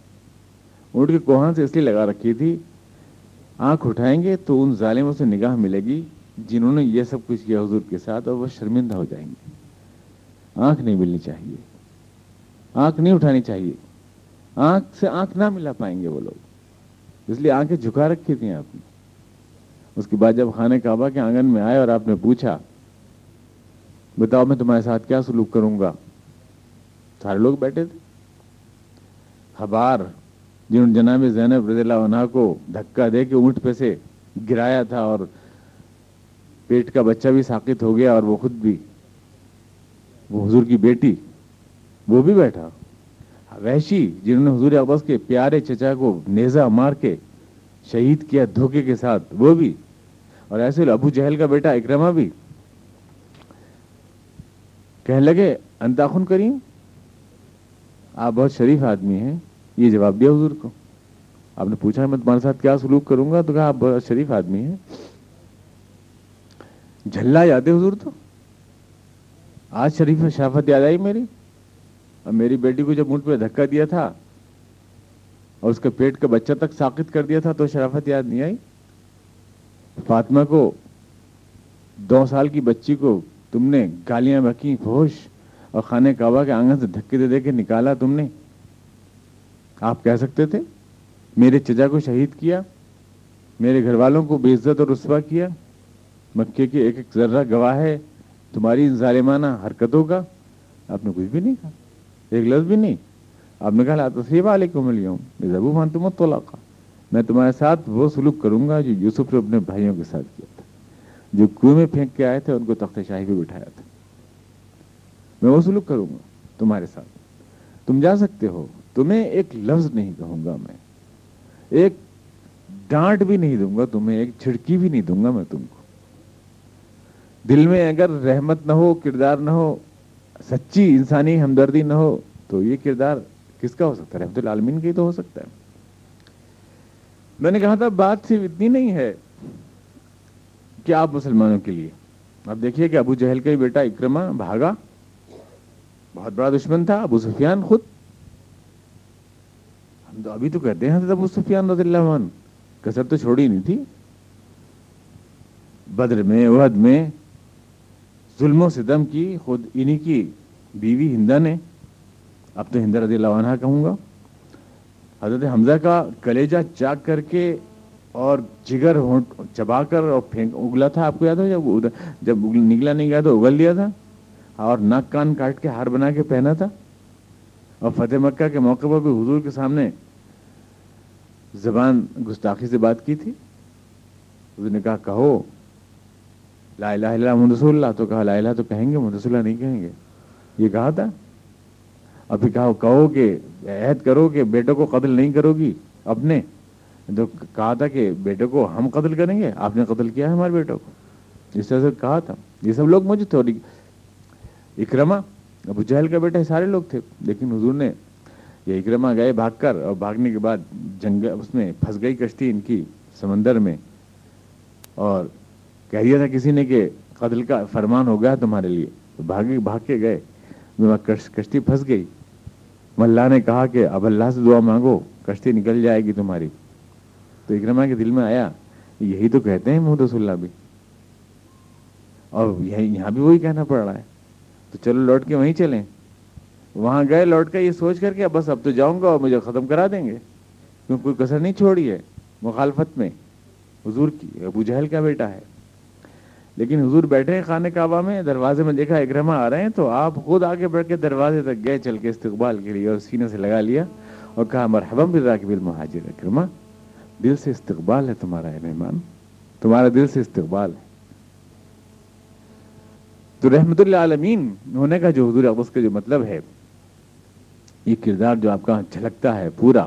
اونٹ کے کوہان سے اس لیے لگا رکھی تھی، آنکھ اٹھائیں گے تو ان ظالموں سے نگاہ ملے گی جنہوں نے یہ سب کچھ کیا حضور کے ساتھ اور وہ شرمندہ ہو جائیں گے۔ آنکھ نہیں ملنی چاہیے۔ آنکھ نہیں اٹھانی چاہیے۔ آنکھ سے آنکھ نہ ملا پائیں گے وہ لوگ۔ اس لیے آنکھیں جھکا رکھی تھیں آپ نے۔ اس کے بعد جب خانہ کعبہ کے آنگن میں آئے اور آپ نے پوچھا، بتاؤ میں تمہارے ساتھ کیا سلوک کروں گا؟ سارے لوگ بیٹھے تھے۔ خبار جنہوں نے جناب زینب رضی اللہ عنہ کو دھکا دے کے اونٹ پہ سے گرایا تھا اور پیٹ کا بچہ بھی ساکت ہو گیا اور وہ خود بھی، وہ حضور کی بیٹی، وہ بھی بیٹھا۔ وحشی جنہوں نے حضور اقباس کے پیارے چچا کو نیزا مار کے شہید کیا دھوکے کے ساتھ، وہ بھی۔ اور ایسے ابو جہل کا بیٹا اکرما بھی۔ کہنے لگے انتاخن کریم، آپ بہت شریف آدمی ہیں۔ یہ جواب دیا حضور کو۔ آپ نے پوچھا میں تمہارے ساتھ کیا سلوک کروں گا؟ تو کہا آپ بہت شریف آدمی ہیں۔ جھلا یاد حضور تو؟ آج شریف شرافت یاد آئی میری؟ اور میری بیٹی کو جب منٹ پہ دھکا دیا تھا اور اس کے پیٹ کا بچہ تک ساقت کر دیا تھا تو شرافت یاد نہیں آئی؟ فاطمہ کو، دو سال کی بچی کو تم نے گالیاں بکی فوش اور خانے کعبہ کے آنگن سے دھکے دے دے کے نکالا تم نے۔ آپ کہہ سکتے تھے؟ میرے چچا کو شہید کیا، میرے گھر والوں کو بے عزت اور رسوا کیا، مکے کے ایک ایک ذرہ گواہ ہے، تمہاری ظالمانہ حرکتوں کا؟ آپ نے کچھ بھی نہیں کہا، ایک لفظ بھی نہیں۔ آپ نے کہا تصریف علیکم اليوم ضبو مان تم میں تمہارے ساتھ وہ سلوک کروں گا جو یوسف نے اپنے بھائیوں کے ساتھ کیا تھا، جو کنویں میں پھینک کے آئے تھے ان کو تخت شاہی پہ بٹھایا تھا۔ میں وہ سلوک کروں گا تمہارے ساتھ۔ تم جا سکتے ہو تمہیں ایک لفظ نہیں کہوں گا میں۔ ایک ڈانٹ بھی نہیں دوں گا، تمہیں ایک چھڑکی بھی نہیں دوں گا میں تم کو۔ دل میں اگر رحمت نہ ہو، کردار نہ ہو، سچی انسانی ہمدردی نہ ہو، تو یہ کردار کس کا ہو سکتا ہے؟ رحمت العالمین کا ہی تو ہو سکتا ہے۔ میں نے کہا تھا، بات صرف اتنی نہیں ہے کہ آپ مسلمانوں کے لیے۔ اب دیکھیے کہ ابو جہل کا ہی بیٹا اکرما بھاگا، بہت بڑا دشمن تھا، ابو سفیان خود تو ابھی تو کہتے ہیں ابو سفیان رضی اللہ عنہ کسر تو چھوڑی نہیں تھی۔ بدر میں وحد میں ظلم و ستم کی، خود انہی کی بیوی ہندا نے، اب تو ہند رضی اللہ عنہ کہوں گا۔ حضرت حمزہ کا کلیجہ چاک کر کے اور جگر چبا کر اور پھینک، اگلا تھا، آپ کو یاد ہو جب جب نکلا نہیں گیا تو اگل لیا تھا۔ اور ناک کان کاٹ کے ہار بنا کے پہنا تھا۔ اور فتح مکہ کے موقع پر بھی حضور کے سامنے زبان گستاخی سے بات کی تھی۔ حضور نے کہا، کہو، لا الہ الا محمد رسول اللہ۔ تو کہا، لا الہ تو کہیں گے، محمد رسول اللہ نہیں کہیں گے۔ یہ کہا تھا۔ اور پھر کہا، کہو کہ، عہد کرو کہ بیٹوں کو قتل نہیں کرو گی۔ اپنے تو کہا تھا کہ بیٹے کو ہم قتل کریں گے۔ آپ نے قتل کیا ہے ہمارے بیٹوں کو۔ اس طرح سے کہا تھا۔ یہ سب لوگ موجود تھے اور اکرما ابو جہل کا بیٹا سارے لوگ تھے۔ لیکن حضور نے یہ اکرما گئے بھاگ کر اور بھاگنے کے بعد جنگ اس میں پھنس گئی کشتی ان کی سمندر میں۔ اور کہہ دیا تھا کسی نے کہ قتل کا فرمان ہو گیا تمہارے لیے۔ بھاگے بھاگ کے گئے۔ کشتی پھنس گئی۔ ملا نے کہا کہ اب اللہ سے دعا مانگو، کشتی نکل جائے گی تمہاری۔ تو اکرما کے دل میں آیا، یہی تو کہتے ہیں محمد رسول اللہ بھی۔ اور یہاں بھی وہی کہنا پڑ رہا ہے۔ تو چلو لوٹ کے وہیں چلیں۔ وہاں گئے لوٹ کے یہ سوچ کر کے بس اب تو جاؤں گا اور مجھے ختم کرا دیں گے۔ کیوں؟ کوئی کسر نہیں چھوڑی ہے مخالفت میں۔ حضور کی، ابو جہل کا بیٹا ہے۔ لیکن حضور بیٹھے ہیں خانے کعبہ میں، دروازے میں دیکھا اکرما آ رہے ہیں تو آپ خود آگے بڑھ کے دروازے تک گئے، چل کے استقبال کے لیے اور سینے سے لگا لیا اور کہا، مرحبا بالراکب المہاجر اکرما دل سے استقبال ہے تمہارا ہے مہمان۔ تمہارا دل سے استقبال ہے۔ تو رحمت اللہ عالمین ہونے کا جو حضور اقدس کا جو مطلب ہے یہ کردار جو آپ کا جھلکتا ہے پورا۔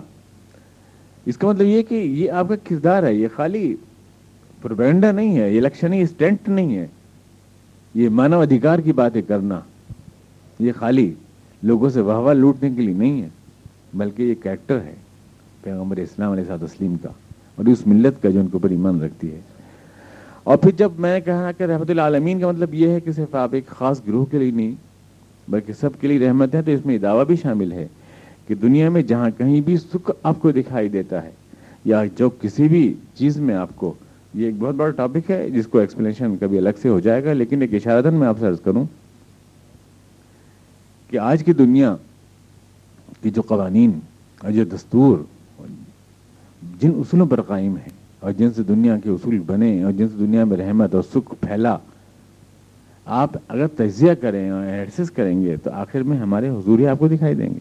اس کا مطلب یہ کہ یہ آپ کا کردار ہے، یہ خالی پروپینڈا نہیں ہے، یہ الیکشن اسٹینٹ نہیں ہے۔ یہ مانو ادھیکار کی باتیں کرنا، یہ خالی لوگوں سے واہ واہ لوٹنے کے لیے نہیں ہے، بلکہ یہ کریکٹر ہے پیغمبر اسلام علیہ صاحب تسلیم کا اور اس ملت کا جو ان کے اوپر ایمان رکھتی ہے۔ اور پھر جب میں نے کہا کہ رحمت العالمین کا مطلب یہ ہے کہ صرف آپ ایک خاص گروہ کے لیے نہیں بلکہ سب کے لیے رحمت ہے تو اس میں دعویٰ بھی شامل ہے کہ دنیا میں جہاں کہیں بھی سکھ آپ کو دکھائی دیتا ہے یا جو کسی بھی چیز میں آپ کو، یہ ایک بہت بڑا ٹاپک ہے، جس کو ایکسپلینیشن کبھی الگ سے ہو جائے گا، لیکن ایک اشارتن میں آپ سے عرض کروں کہ آج کی دنیا کی جو قوانین اور جو دستور، جن اصولوں پر قائم ہیں اور جن سے دنیا کے اصول بنے اور جن سے دنیا میں رحمت اور سکھ پھیلا آپ اگر تجزیہ کریں اور ایڈسس کریں گے تو آخر میں ہمارے حضور ہی آپ کو دکھائی دیں گے۔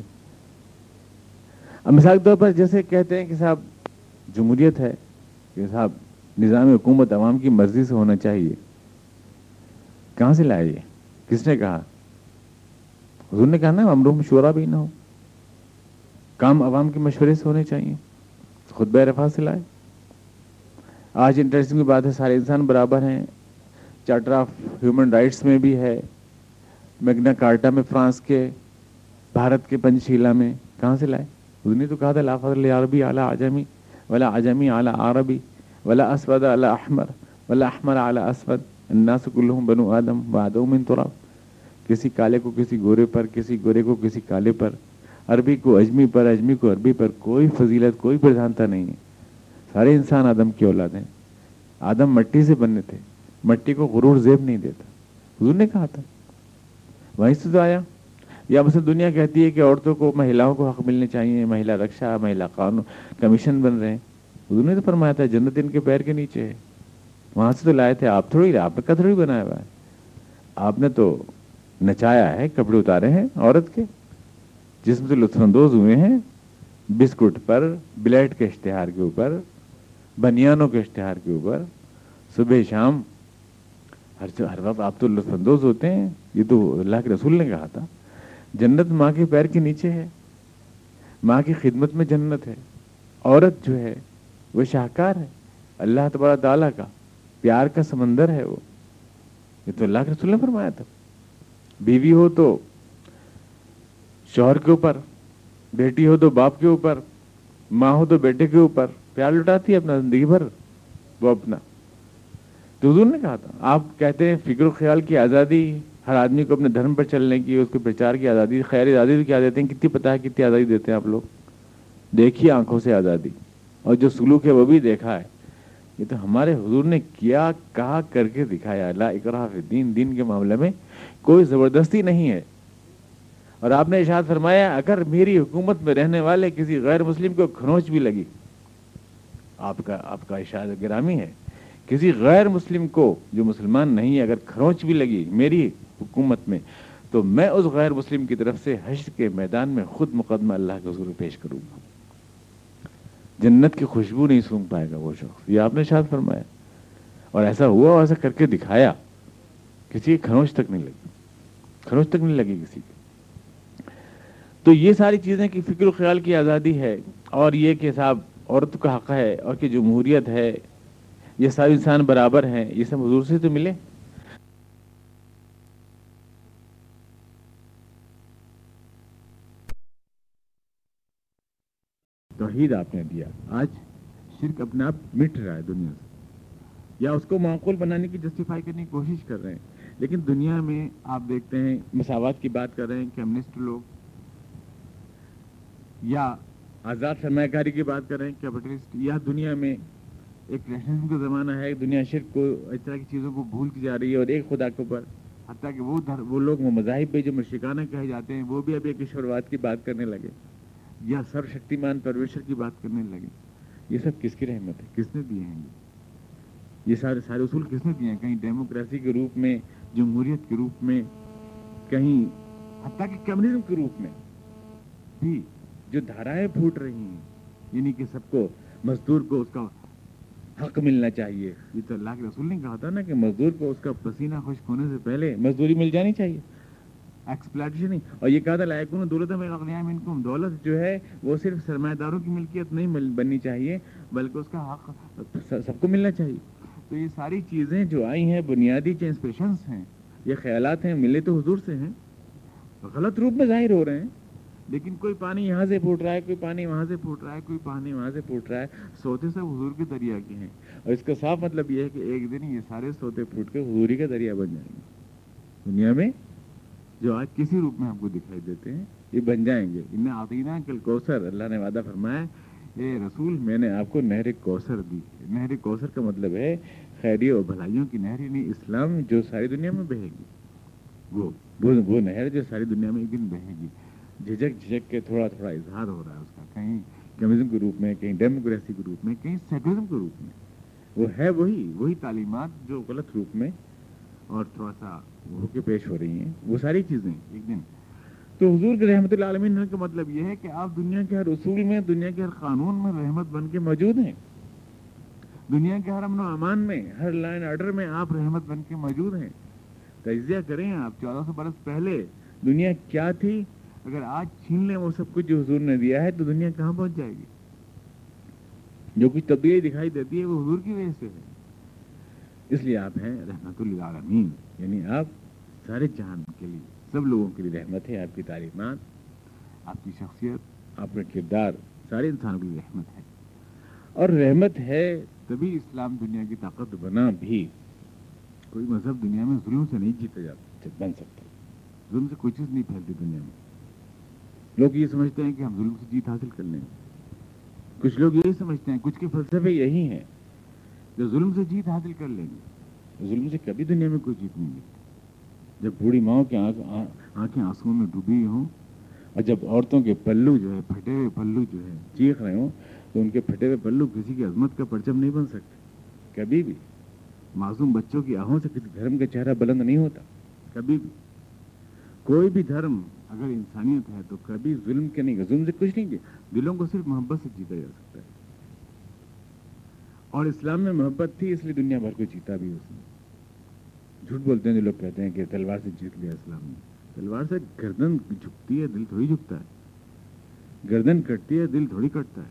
اب مثال کے طور پر جیسے کہتے ہیں کہ صاحب جمہوریت ہے کہ صاحب نظام حکومت عوام کی مرضی سے ہونا چاہیے۔ کہاں سے لائے یہ؟ کس نے کہا؟ حضور نے کہا نا امروہ مشورہ بھی نہ ہو کام عوام کے مشورے سے ہونے چاہیے۔ خود بے رفا سے لائے۔ آج انٹرسٹنگ کی بات ہے، سارے انسان برابر ہیں۔ چارٹر آف ہیومن رائٹس میں بھی ہے، میگنا کارٹا میں فرانس کے، بھارت کے پنچشیلا میں، کہاں سے لائے؟ حضور نے تو کہا تھا، لا فضل عربی اعلیٰ آجمی ولا عجمی اعلیٰ عربی، ولا اسود اعلیٰ احمر، ولا احمر اعلیٰ اسود. الناس كلهم بنو آدم بعدو من تراب. کسی کالے کو کسی گورے پر، کسی گورے کو کسی کالے پر. عربی کو اجمی پر، اجمی کو عربی پر کوئی فضیلت، کوئی پردھانتا نہیں ہے. سارے انسان آدم کی اولاد ہیں. آدم مٹی سے بننے تھے. مٹی کو غرور زیب نہیں دیتا۔ حضور نے کہا تھا۔ وہیں سے تو آیا۔ یا بس دنیا کہتی ہے کہ عورتوں کو، مہیلاؤں کو حق ملنے چاہیے، مہیلا رکشا، مہیلا قانون، کمیشن بن رہے ہیں۔ حضور نے تو فرمایا تھا، جنت ان کے پیر کے نیچے ہے۔ وہاں سے تو لائے تھے آپ تھوڑی، آپ نے کتھڑی بنایا ہوا ہے۔ آپ نے تو نچایا ہے، کپڑے اتارے ہیں عورت کے جس میں سے لطف اندوز ہوئے ہیں۔ بسکٹ پر، بلیٹ کے اشتہار کے اوپر، بنیانوں کے اشتہار کے اوپر۔ صبح شام ہر ہر وقت آپ تو لطف اندوز ہوتے ہیں۔ یہ تو اللہ کے رسول نے کہا تھا۔ جنت ماں کے پیر کے نیچے ہے۔ ماں کی خدمت میں جنت ہے۔ عورت جو ہے، وہ شاہکار ہے۔ اللہ تبارہ تعالیٰ کا پیار کا سمندر ہے وہ۔ یہ تو اللہ کے رسول نے فرمایا تھا۔ بیوی ہو تو شوہر کے اوپر، بیٹی ہو تو باپ کے اوپر، ماں ہو تو بیٹے کے اوپر۔ پیار لٹاتی ہے اپنا، زندگی بھر۔ وہ اپنا۔ تو حضور نے کہا تھا، آپ کہتے ہیں فکر و خیال کی آزادی، ہر آدمی کو اپنے دھرم پر چلنے کی، اس کے پرچار کی آزادی، خیر آزادی کیا دیتے ہیں؟ کتنی پتہ ہے کتنی آزادی دیتے ہیں آپ لوگ؟ دیکھیے آنکھوں سے آزادی، اور جو سلوک ہے وہ بھی دیکھا ہے۔ یہ تو ہمارے حضور نے کیا، کہا کر کے دکھایا۔ اللہ اقرا دین دین کے معاملے میں کوئی زبردستی نہیں ہے۔ اور آپ نے اشاد فرمایا، اگر میری حکومت میں رہنے والے کسی غیر مسلم کو کھنوچ بھی لگی، آپ کا آپ کا اشاد گرامی ہے۔ کسی غیر مسلم کو جو مسلمان نہیں ہے، اگر کھروچ بھی لگی میری حکومت میں، تو میں اس غیر مسلم کی طرف سے حشر کے میدان میں خود مقدمہ اللہ کے حضور پیش کروں گا۔ جنت کی خوشبو نہیں سونگ پائے گا وہ شخص۔ یہ آپ نے شاد فرمایا۔ اور ایسا ہوا اور ایسا کر کے دکھایا۔ کسی کی کھروچ تک نہیں لگی۔ کھروچ تک نہیں لگی کسی کی۔ تو یہ ساری چیزیں کہ فکر و خیال کی آزادی ہے۔ اور یہ کہ صاحب، عورت کا حق ہے اور کہ جمہوریت ہے۔ یہ سارے انسان برابر ہیں، یہ سب حضور سے تو ملے؟ توحید آپ نے دیا۔ آج شرک اپنے آپ مٹ رہا ہے دنیا سے۔ یا اس کو معقول بنانے کی جسٹیفائی کرنے کی کوشش کر رہے ہیں۔ لیکن دنیا میں آپ دیکھتے ہیں، مساوات کی بات کر رہے ہیں کمیونسٹ لوگ۔ یا آزاد سرمایہ کاری کی بات کر رہے ہیں کیپٹلسٹ یا دنیا میں ایک نیشنلزم کا زمانہ ہے دنیا شرک کو، اس طرح کی چیزوں کو بھولتی جا رہی ہے اور ایک خدا کے اوپر۔ حتیٰ کہ وہ در وہ لوگ وہ مذاہب پہ جو مشرکانہ کہے جاتے ہیں، وہ بھی اب ایک ایشورواد کی بات کرنے لگے۔ یا سر شکتیمان پرویشر کی بات کرنے لگے۔ یہ سب کس کی رحمت ہے؟ کس نے دیے ہیں؟ یہ سارے سارے اصول کس نے دیے ہیں؟ کہیں ڈیموکریسی کے روپ میں، جمہوریت کے روپ میں، کہیں حتیٰ کہ کمیونزم کے روپ میں۔ بھی جو دھارائیں پھوٹ رہی ہیں یعنی کہ سب کو، مزدور کو اس کا حق ملنا چاہیے۔ یہ تو اللہ کے رسول نے کہا تھا نا کہ مزدور کو اس کا پسینہ خشک ہونے سے پہلے مزدوری مل جانی چاہیے۔ ایکسپلیٹیشن نہیں۔ اور یہ کہا تھا، لائق دولت میں دولت جو ہے، وہ صرف سرمایہ داروں کی ملکیت نہیں بننی چاہیے، بلکہ اس کا حق سب کو ملنا چاہیے۔ تو یہ ساری چیزیں جو آئی ہیں، بنیادی جو انسپریشنس ہیں، یہ خیالات ہیں، ملے تو حضور سے ہیں، غلط روپ میں ظاہر ہو رہے ہیں۔ لیکن کوئی پانی یہاں سے پھوٹ رہا ہے، کوئی پانی وہاں سے پھوٹ رہا ہے، کوئی پانی وہاں سے پھوٹ رہا ہے۔ سوتے سب حضور کے دریا کے ہیں۔ اور اس کا صاف مطلب یہ ہے کہ ایک دن یہ سارے سوتے پھوٹ کے حضوری کا دریا بن جائیں گے۔ دنیا میں جو آج کسی روپ میں ہم کو دکھائی دیتے ہیں، یہ بن جائیں گے۔ انہیں آتینہ کل کوثر، اللہ نے وعدہ فرمایا اے رسول، میں نے آپ کو نہر کوثر دی۔ نہر کوثر کا مطلب ہے خیری اور بھلائیوں کی نہر یعنی اسلام جو ساری دنیا میں بہے گی۔ وہ وہ نہر جو ساری دنیا میں ایک دن بہے گی۔ جھجک جھجک کے تھوڑا تھوڑا اظہار ہو رہا ہے اس کا۔ کہیں کمیونزم کے روپ میں، کہیں ڈیموکریسی کے روپ میں، کہیں سیکولرزم کے روپ میں۔ وہ ہے وہی وہی تعلیمات جو غلط روپ میں اور تھوڑا سا ہو کے پیش ہو رہی ہیں۔ وہ ساری چیزیں ایک دن۔ تو حضور کے رحمت اللہ عالمین کا مطلب یہ ہے کہ آپ دنیا کے ہر اصول میں، دنیا کے ہر قانون میں رحمت بن کے موجود ہیں۔ دنیا کے ہر امن و امان میں، ہر لائن آرڈر میں آپ رحمت بن کے موجود ہیں۔ تجزیہ کریں آپ چودہ سو برس پہلے دنیا کیا تھی؟ اگر آج چھین لیں وہ سب کچھ جو حضور نے دیا ہے تو دنیا کہاں پہنچ جائے گی؟ جو کچھ تبدیلی دکھائی دیتی ہے وہ حضور کی وجہ سے ہے۔ اس لیے آپ ہیں رحمت للعالمین یعنی آپ سارے جہان کے لیے، سب لوگوں کے لیے رحمت ہے، آپ کی تعلیمات، آپ کی شخصیت، آپ کا کردار، سارے انسانوں کے لیے رحمت ہے۔ اور رحمت ہے تبھی اسلام دنیا کی طاقت بنا بھی۔ کوئی مذہب دنیا میں ظلم سے نہیں جیتا جاتا، بن سکتا۔ ظلم سے کوئی چیز نہیں پھیلتی دنیا میں۔ لوگ یہ سمجھتے ہیں کہ ہم ظلم سے جیت حاصل کر لیں۔ کچھ لوگ یہی سمجھتے ہیں، کچھ کے فلسفے یہی ہیں۔ جو ظلم سے جیت حاصل کر لیں گے، ظلم سے کبھی دنیا میں کوئی جیت نہیں ملتی جب بوڑھی ماؤں کی آنکھیں آنسو میں ڈوبی ہوں اور جب عورتوں کے پلو جو ہے، پھٹے ہوئے پلو جو ہے، چیخ رہے ہوں، تو ان کے پھٹے ہوئے پلو کسی کی عظمت کا پرچم نہیں بن سکتے۔ کبھی بھی۔ معصوم بچوں کی آہوں سے کسی دھرم کا چہرہ بلند نہیں ہوتا۔ کبھی بھی۔ کوئی بھی دھرم اگر انسانیت ہے تو کبھی ظلم کے نہیں، ظلم سے کچھ نہیں کیا دلوں کو صرف محبت سے جیتا جا سکتا ہے۔ اور اسلام میں محبت تھی، اس لیے دنیا بھر کو جیتا بھی اس نے۔ جھوٹ بولتے ہیں جو لوگ کہتے ہیں کہ تلوار سے جیت لیا اسلام نے۔ تلوار سے گردن جھکتی ہے، دل تھوڑی جھکتا ہے۔ گردن کٹتی ہے، دل تھوڑی کٹتا ہے۔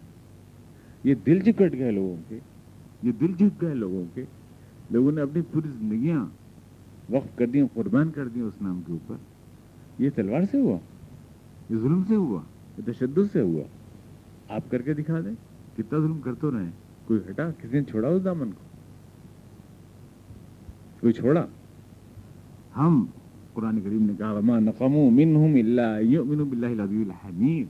یہ دل جو کٹ گئے لوگوں کے۔ یہ دل جھک گئے لوگوں کے۔ لوگوں نے اپنی پوری زندگیاں وقف کر دی قربان کر دی اس نام کے اوپر۔ یہ تلوار سے ہوا؟ یہ ظلم سے ہوا؟ یہ تشدد سے ہوا۔ آپ کر کے دکھا دیں۔ کتنا ظلم کر تو رہے کوئی ہٹا؟ کسی نے چھوڑا اس دامن کو؟ کوئی چھوڑا؟ ہم قرآن کریم نے کہا وما نقموا منهم الا يؤمنوا بالله العزيز الحميد۔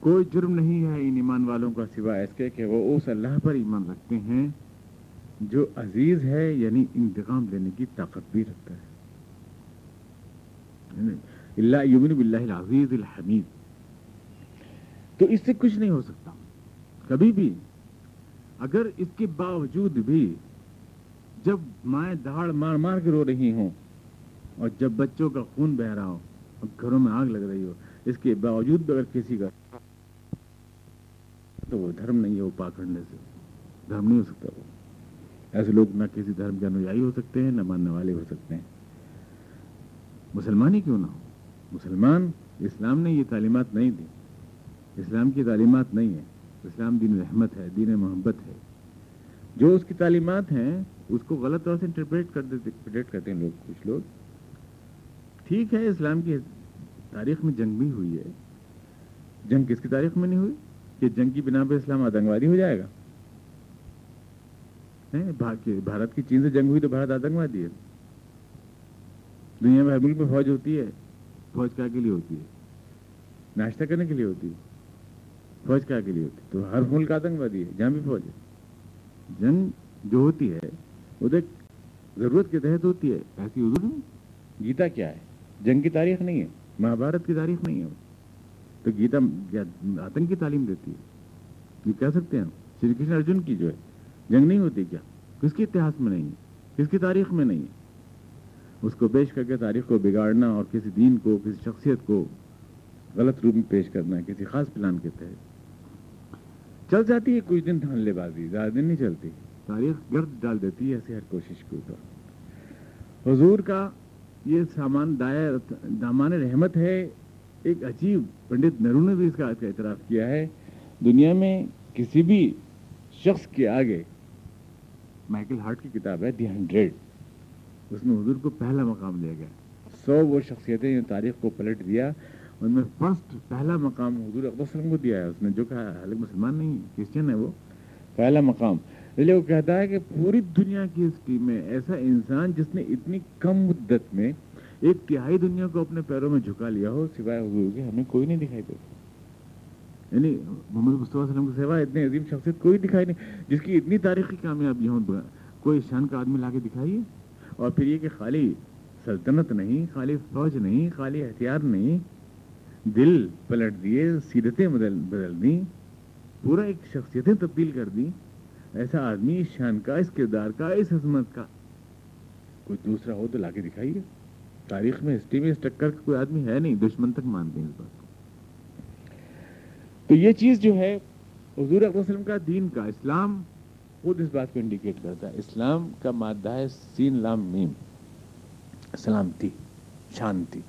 کوئی جرم نہیں ہے ان ایمان والوں کا سوائے اس کے کہ وہ اس اللہ پر ایمان رکھتے ہیں جو عزیز ہے یعنی انتقام لینے کی طاقت بھی رکھتا ہے۔ اللہ باللہ العزیز الحمید۔ تو اس سے کچھ نہیں ہو سکتا۔ کبھی بھی۔ اگر اس کے باوجود بھی جب مائیں دہاڑ مار مار کے رو رہی ہوں اور جب بچوں کا خون بہ رہا ہو اور گھروں میں آگ لگ رہی ہو، اس کے باوجود بھی اگر کسی کا تو وہ دھرم نہیں ہے، وہ پاکڑنے سے۔ دھرم نہیں ہو سکتا وہ۔ ایسے لوگ نہ کسی دھرم کے انویائی ہو سکتے ہیں، نہ ماننے والے ہو سکتے ہیں۔ مسلمان ہی کیوں نہ ہو؟ مسلمان، اسلام نے یہ تعلیمات نہیں دی۔ اسلام کی تعلیمات نہیں ہے اسلام دین رحمت ہے، دین محبت ہے۔ جو اس کی تعلیمات ہیں، اس کو غلط طور سے انٹرپریٹ کر دیتے کرتے ہیں لوگ، کچھ لوگ۔ ٹھیک ہے، اسلام کی تاریخ میں جنگ بھی ہوئی ہے۔ جنگ کس کی تاریخ میں نہیں ہوئی؟ کہ جنگ کی بنا پہ اسلام آتنکوادی ہو جائے گا۔ بھارت کی چین سے جنگ ہوئی تو بھارت آتنکوادی ہے۔ دنیا میں ہر ملک میں فوج ہوتی ہے، فوج کیا کے لیے ہوتی ہے؟ ناشتہ کرنے کے لیے ہوتی ہے، فوج کیا کے لیے ہوتی ہے؟ تو ہر ملک آتنکوادی ہے، جہاں بھی فوج ہے۔ جنگ جو ہوتی ہے، وہ دیکھ ضرورت کے تحت ہوتی ہے۔ ایسی اردو نہیں۔ گیتا کیا ہے؟ جنگ کی تاریخ نہیں ہے مہا بھارت کی تاریخ نہیں ہے۔ تو گیتا آتنک کی تعلیم دیتی ہے۔ یہ کہہ سکتے ہیں شری کرشن ارجن کی جو ہے، جنگ نہیں ہوتی کیا؟ کس کے اتہاس میں نہیں ہے؟ کس کی تاریخ میں نہیں ہے؟ اس کو پیش کر کے تاریخ کو بگاڑنا اور کسی دین کو، کسی شخصیت کو غلط روپ میں پیش کرنا، کسی خاص پلان کے تحت۔ چل جاتی ہے کچھ دن دھان لے بازی، زیادہ دن نہیں چلتی۔ تاریخ گرد ڈال دیتی ہے ایسی ہر کوشش کے اوپر۔ حضور کا یہ سامان دائر دامان رحمت ہے، ایک عجیب پنڈت نرو نے بھی اس کا اعتراف کیا ہے۔ دنیا میں کسی بھی شخص کے آگے مائیکل ہارٹ کی کتاب ہے، دی ہنڈریڈ۔ اس میں حضور کو پہلا مقام لیا گیا۔ سو وہ شخصیتیں تاریخ کو پلٹ دیا، ان میں فرسٹ پہلا مقام حضور اقبال وسلم کو دیا ہے۔ اس نے جو کہا، حالانکہ مسلمان نہیں، کرسچن ہے وہ۔ پہلا مقام۔ لیکن وہ کہتا ہے کہ پوری دنیا کی ہسٹری میں ایسا انسان جس نے اتنی کم مدت میں ایک تہائی دنیا کو اپنے پیروں میں جھکا لیا ہو، سوائے حضور کے، ہمیں کوئی نہیں دکھائی دیتا۔ یعنی محمد مصطفیٰ وسلم کے سوا اتنے عظیم شخصیت کوئی دکھائی نہیں، جس کی اتنی تاریخی کامیابی ہوں۔ کوئی شان کا آدمی لا کے دکھائیے۔ اور پھر یہ کہ خالی سلطنت نہیں، خالی فوج نہیں، خالی ہتھیار نہیں، دل پلٹ دیے، سیرتیں بدل بدل دیں، پورا ایک شخصیتیں تبدیل کر دیں، ایسا آدمی اس شان کا، اس کردار کا، اس عظمت کا۔ کوئی دوسرا ہو تو لا کے دکھائیے۔ تاریخ میں ہسٹری میں اس ٹکر کا کوئی آدمی ہے نہیں، دشمن تک مانتے ہیں اس بات کو۔ تو یہ چیز جو ہے، حضور وسلم کا دین کا، اسلام خود اس بات کو انڈیکیٹ کرتا ہے۔ اسلام کا مادہ ہے سین لام میم۔ سلامتی شانتی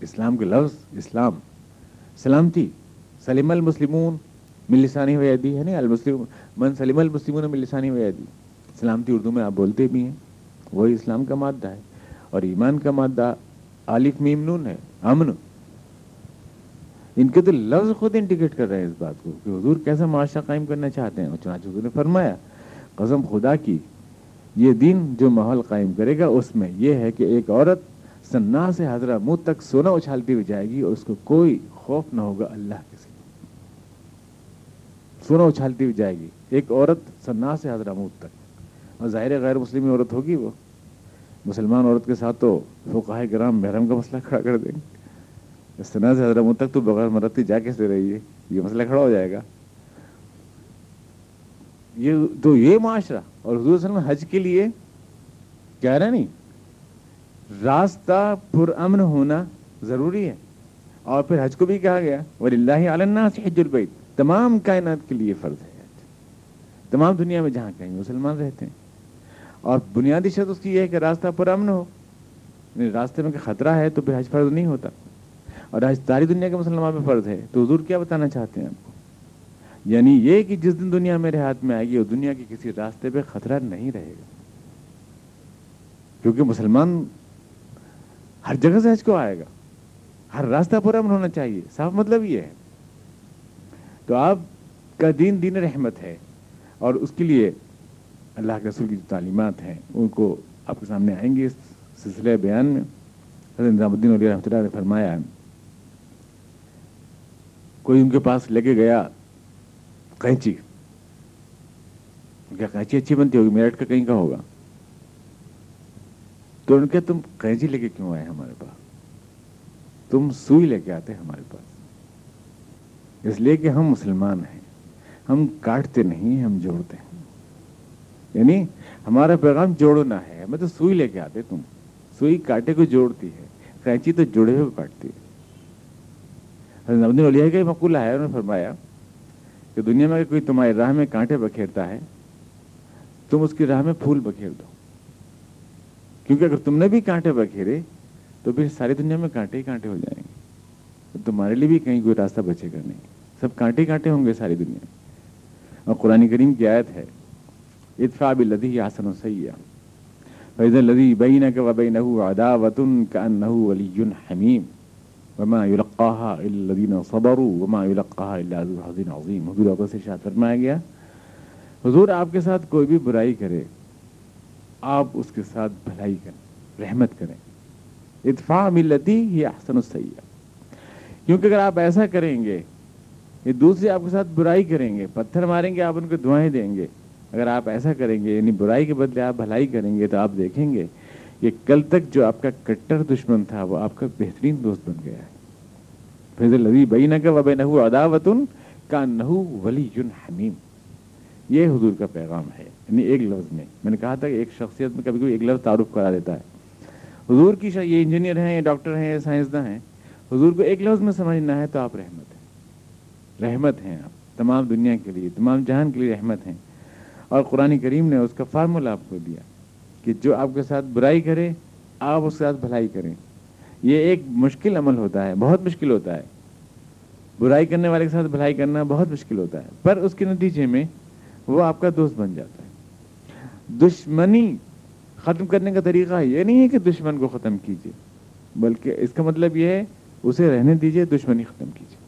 اسلام کے لفظ اسلام۔ سلامتی سلیم المسلمون ملسانی ویدی ہے یعنی نا المسلم، من سلیم المسلمون ملسانی ویدی سلامتی اردو میں آپ بولتے بھی ہیں۔ وہی اسلام کا مادہ ہے۔ اور ایمان کا مادہ عالف میم نون ہے امن ان کے تو لفظ خود انڈیکیٹ کر رہے ہیں اس بات کو کہ حضور کیسا معاشرہ قائم کرنا چاہتے ہیں چنانچہ حضور نے فرمایا، قسم خدا کی، یہ دن جو ماحول قائم کرے گا، اس میں یہ ہے کہ ایک عورت سنا سے حضرہ منہ تک سونا اچھالتی ہوئی جائے گی اور اس کو کوئی خوف نہ ہوگا اللہ کے سے سونا اچھالتی ہوئی جائے گی، ایک عورت سنا سے حضرہ منہ تک۔ اور ظاہر غیر مسلم عورت ہوگی وہ۔ مسلمان عورت کے ساتھ تو فقہ کرام محرم کا مسئلہ کھڑا کر دیں گے۔ سنا سے حضرہ منہ تک تو بغیر مرد کی جا کیسے رہی ہے۔ یہ مسئلہ کھڑا ہو جائے گا۔ یہ تو یہ معاشرہ اور حضور صلی اللہ علیہ وسلم حج کے لیے کہہ رہے نہیں۔ راستہ پر امن ہونا ضروری ہے۔ اور پھر حج کو بھی کہا گیا۔ اور اللہ علّہ سے حج البیت تمام کائنات کے لیے فرض ہے تمام دنیا میں جہاں کہیں مسلمان رہتے ہیں۔ اور بنیادی شرط اس کی یہ ہے کہ راستہ پر امن ہو۔ یعنی راستے میں خطرہ ہے تو پھر حج فرض نہیں ہوتا۔ اور حج ساری دنیا کے مسلمان میں فرض ہے تو حضور کیا بتانا چاہتے ہیں آپ کو؟ یعنی یہ کہ جس دن دنیا میرے ہاتھ میں آئے گی وہ دنیا کے کسی راستے پہ خطرہ نہیں رہے گا۔ کیونکہ مسلمان ہر جگہ سے حج کو آئے گا۔ ہر راستہ پورا امن ہونا چاہیے۔ صاف مطلب یہ ہے۔ تو آپ کا دین دین رحمت ہے اور اس کے لیے اللہ کے رسول کی جو تعلیمات ہیں، ان کو آپ کے سامنے آئیں گے اس سلسلہ بیان میں۔ حضرت نظام الدین علیہ رحمۃ اللہ نے فرمایا کوئی ان کے پاس لے کے گیا کینچی کیا کینچی اچھی بنتی ہوگی میرٹ کا کہیں کا ہوگا۔ تو ان کے تم کینچی لے کے کیوں آئے ہمارے پاس؟ تم سوئی لے کے آتے ہمارے پاس۔ اس لیے کہ ہم مسلمان ہیں۔ ہم کاٹتے نہیں ہم جوڑتے ہیں۔ یعنی ہمارا پیغام جوڑنا ہے۔ ہمیں تو سوئی لے کے آتے تم۔ سوئی کاٹے کو جوڑتی ہے کینچی تو جڑے ہوئے کاٹتی ہے۔ حضرت کا مقولہ ہے، انہوں نے فرمایا کہ دنیا میں کوئی تمہاری راہ میں کانٹے بکھیرتا ہے، تم اس کی راہ میں پھول بکھیر دو۔ کیونکہ اگر تم نے بھی کانٹے بکھیرے، تو پھر ساری دنیا میں کانٹے ہی کانٹے ہو جائیں گے۔ تمہارے لیے بھی کہیں کوئی راستہ بچے گا نہیں۔ سب کانٹے کانٹے ہوں گے ساری دنیا میں۔ اور قرآن کریم کی آیت ہے اتفا لدی آسن و سیاح فیض الدی بین کا وبئی نہ ادا وطن کا نہ ولی حمیم وما الذين صبروا وما يلقاها الا ذو حظ عظيم۔ حضور اقدس سے ارشاد فرمایا گیا۔ حضور آپ کے ساتھ کوئی بھی برائی کرے، آپ اس کے ساتھ بھلائی کریں، رحمت کریں۔ ادفاع ملتی ہی احسن السیئہ۔ کیونکہ اگر آپ ایسا کریں گے، یہ دوسرے آپ کے ساتھ برائی کریں گے، پتھر ماریں گے، آپ ان کو دعائیں دیں گے۔ اگر آپ ایسا کریں گے یعنی برائی کے بدلے آپ بھلائی کریں گے، تو آپ دیکھیں گے کہ کل تک جو آپ کا کٹر دشمن تھا، وہ آپ کا بہترین دوست بن گیا ہے۔ فیض الدی بین کا وب نحو اداوتن کا نحو ولی حمیم۔ یہ حضور کا پیغام ہے یعنی ایک لفظ میں۔ میں نے کہا تھا کہ ایک شخصیت میں کبھی کوئی ایک لفظ تعارف کرا دیتا ہے۔ حضور کی شا... یہ انجینئر ہیں، یہ ڈاکٹر ہیں، یہ سائنسداں ہیں۔ حضور کو ایک لفظ میں سمجھنا ہے تو آپ رحمت ہیں۔ رحمت ہیں آپ، تمام دنیا کے لیے، تمام جہان کے لیے رحمت ہیں۔ اور قرآن کریم نے اس کا فارمولہ آپ کو دیا کہ جو آپ کے ساتھ برائی کرے، آپ اس کے ساتھ بھلائی کریں۔ یہ ایک مشکل عمل ہوتا ہے، بہت مشکل ہوتا ہے۔ برائی کرنے والے کے ساتھ بھلائی کرنا بہت مشکل ہوتا ہے، پر اس کے نتیجے میں وہ آپ کا دوست بن جاتا ہے۔ دشمنی ختم کرنے کا طریقہ یہ نہیں ہے کہ دشمن کو ختم کیجیے، بلکہ اس کا مطلب یہ ہے، اسے رہنے دیجیے، دشمنی ختم کیجیے۔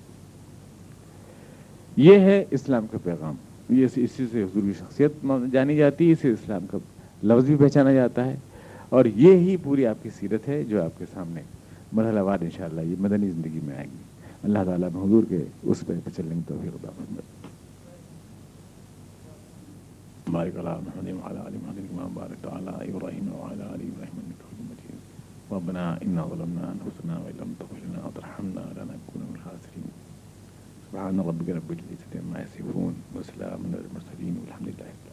یہ ہے اسلام کا پیغام۔ یہ اسی سے حضور کی شخصیت جانی جاتی ہے اسے اسلام کا لفظ بھی پہچانا جاتا ہے۔ اور یہ ہی پوری آپ کی سیرت ہے جو آپ کے سامنے مرحلہ وار ان شاء اللہ یہ مدنی زندگی میں آئے گی۔ اللہ تعالیٰ حضور کے اس پہ چلنے کی توفیق عطا فرمائے۔ بارك على محمد وعلى ال محمد كما باركت على ابراهيم وعلى ال ابراهيم انك حميد مجيد ربنا انا ظلمنا انفسنا وان لم تغفر لنا وترحمنا لنكون من الخاسرين سبحان ربك رب العزه عما يصفون وسلام على المرسلين والحمد لله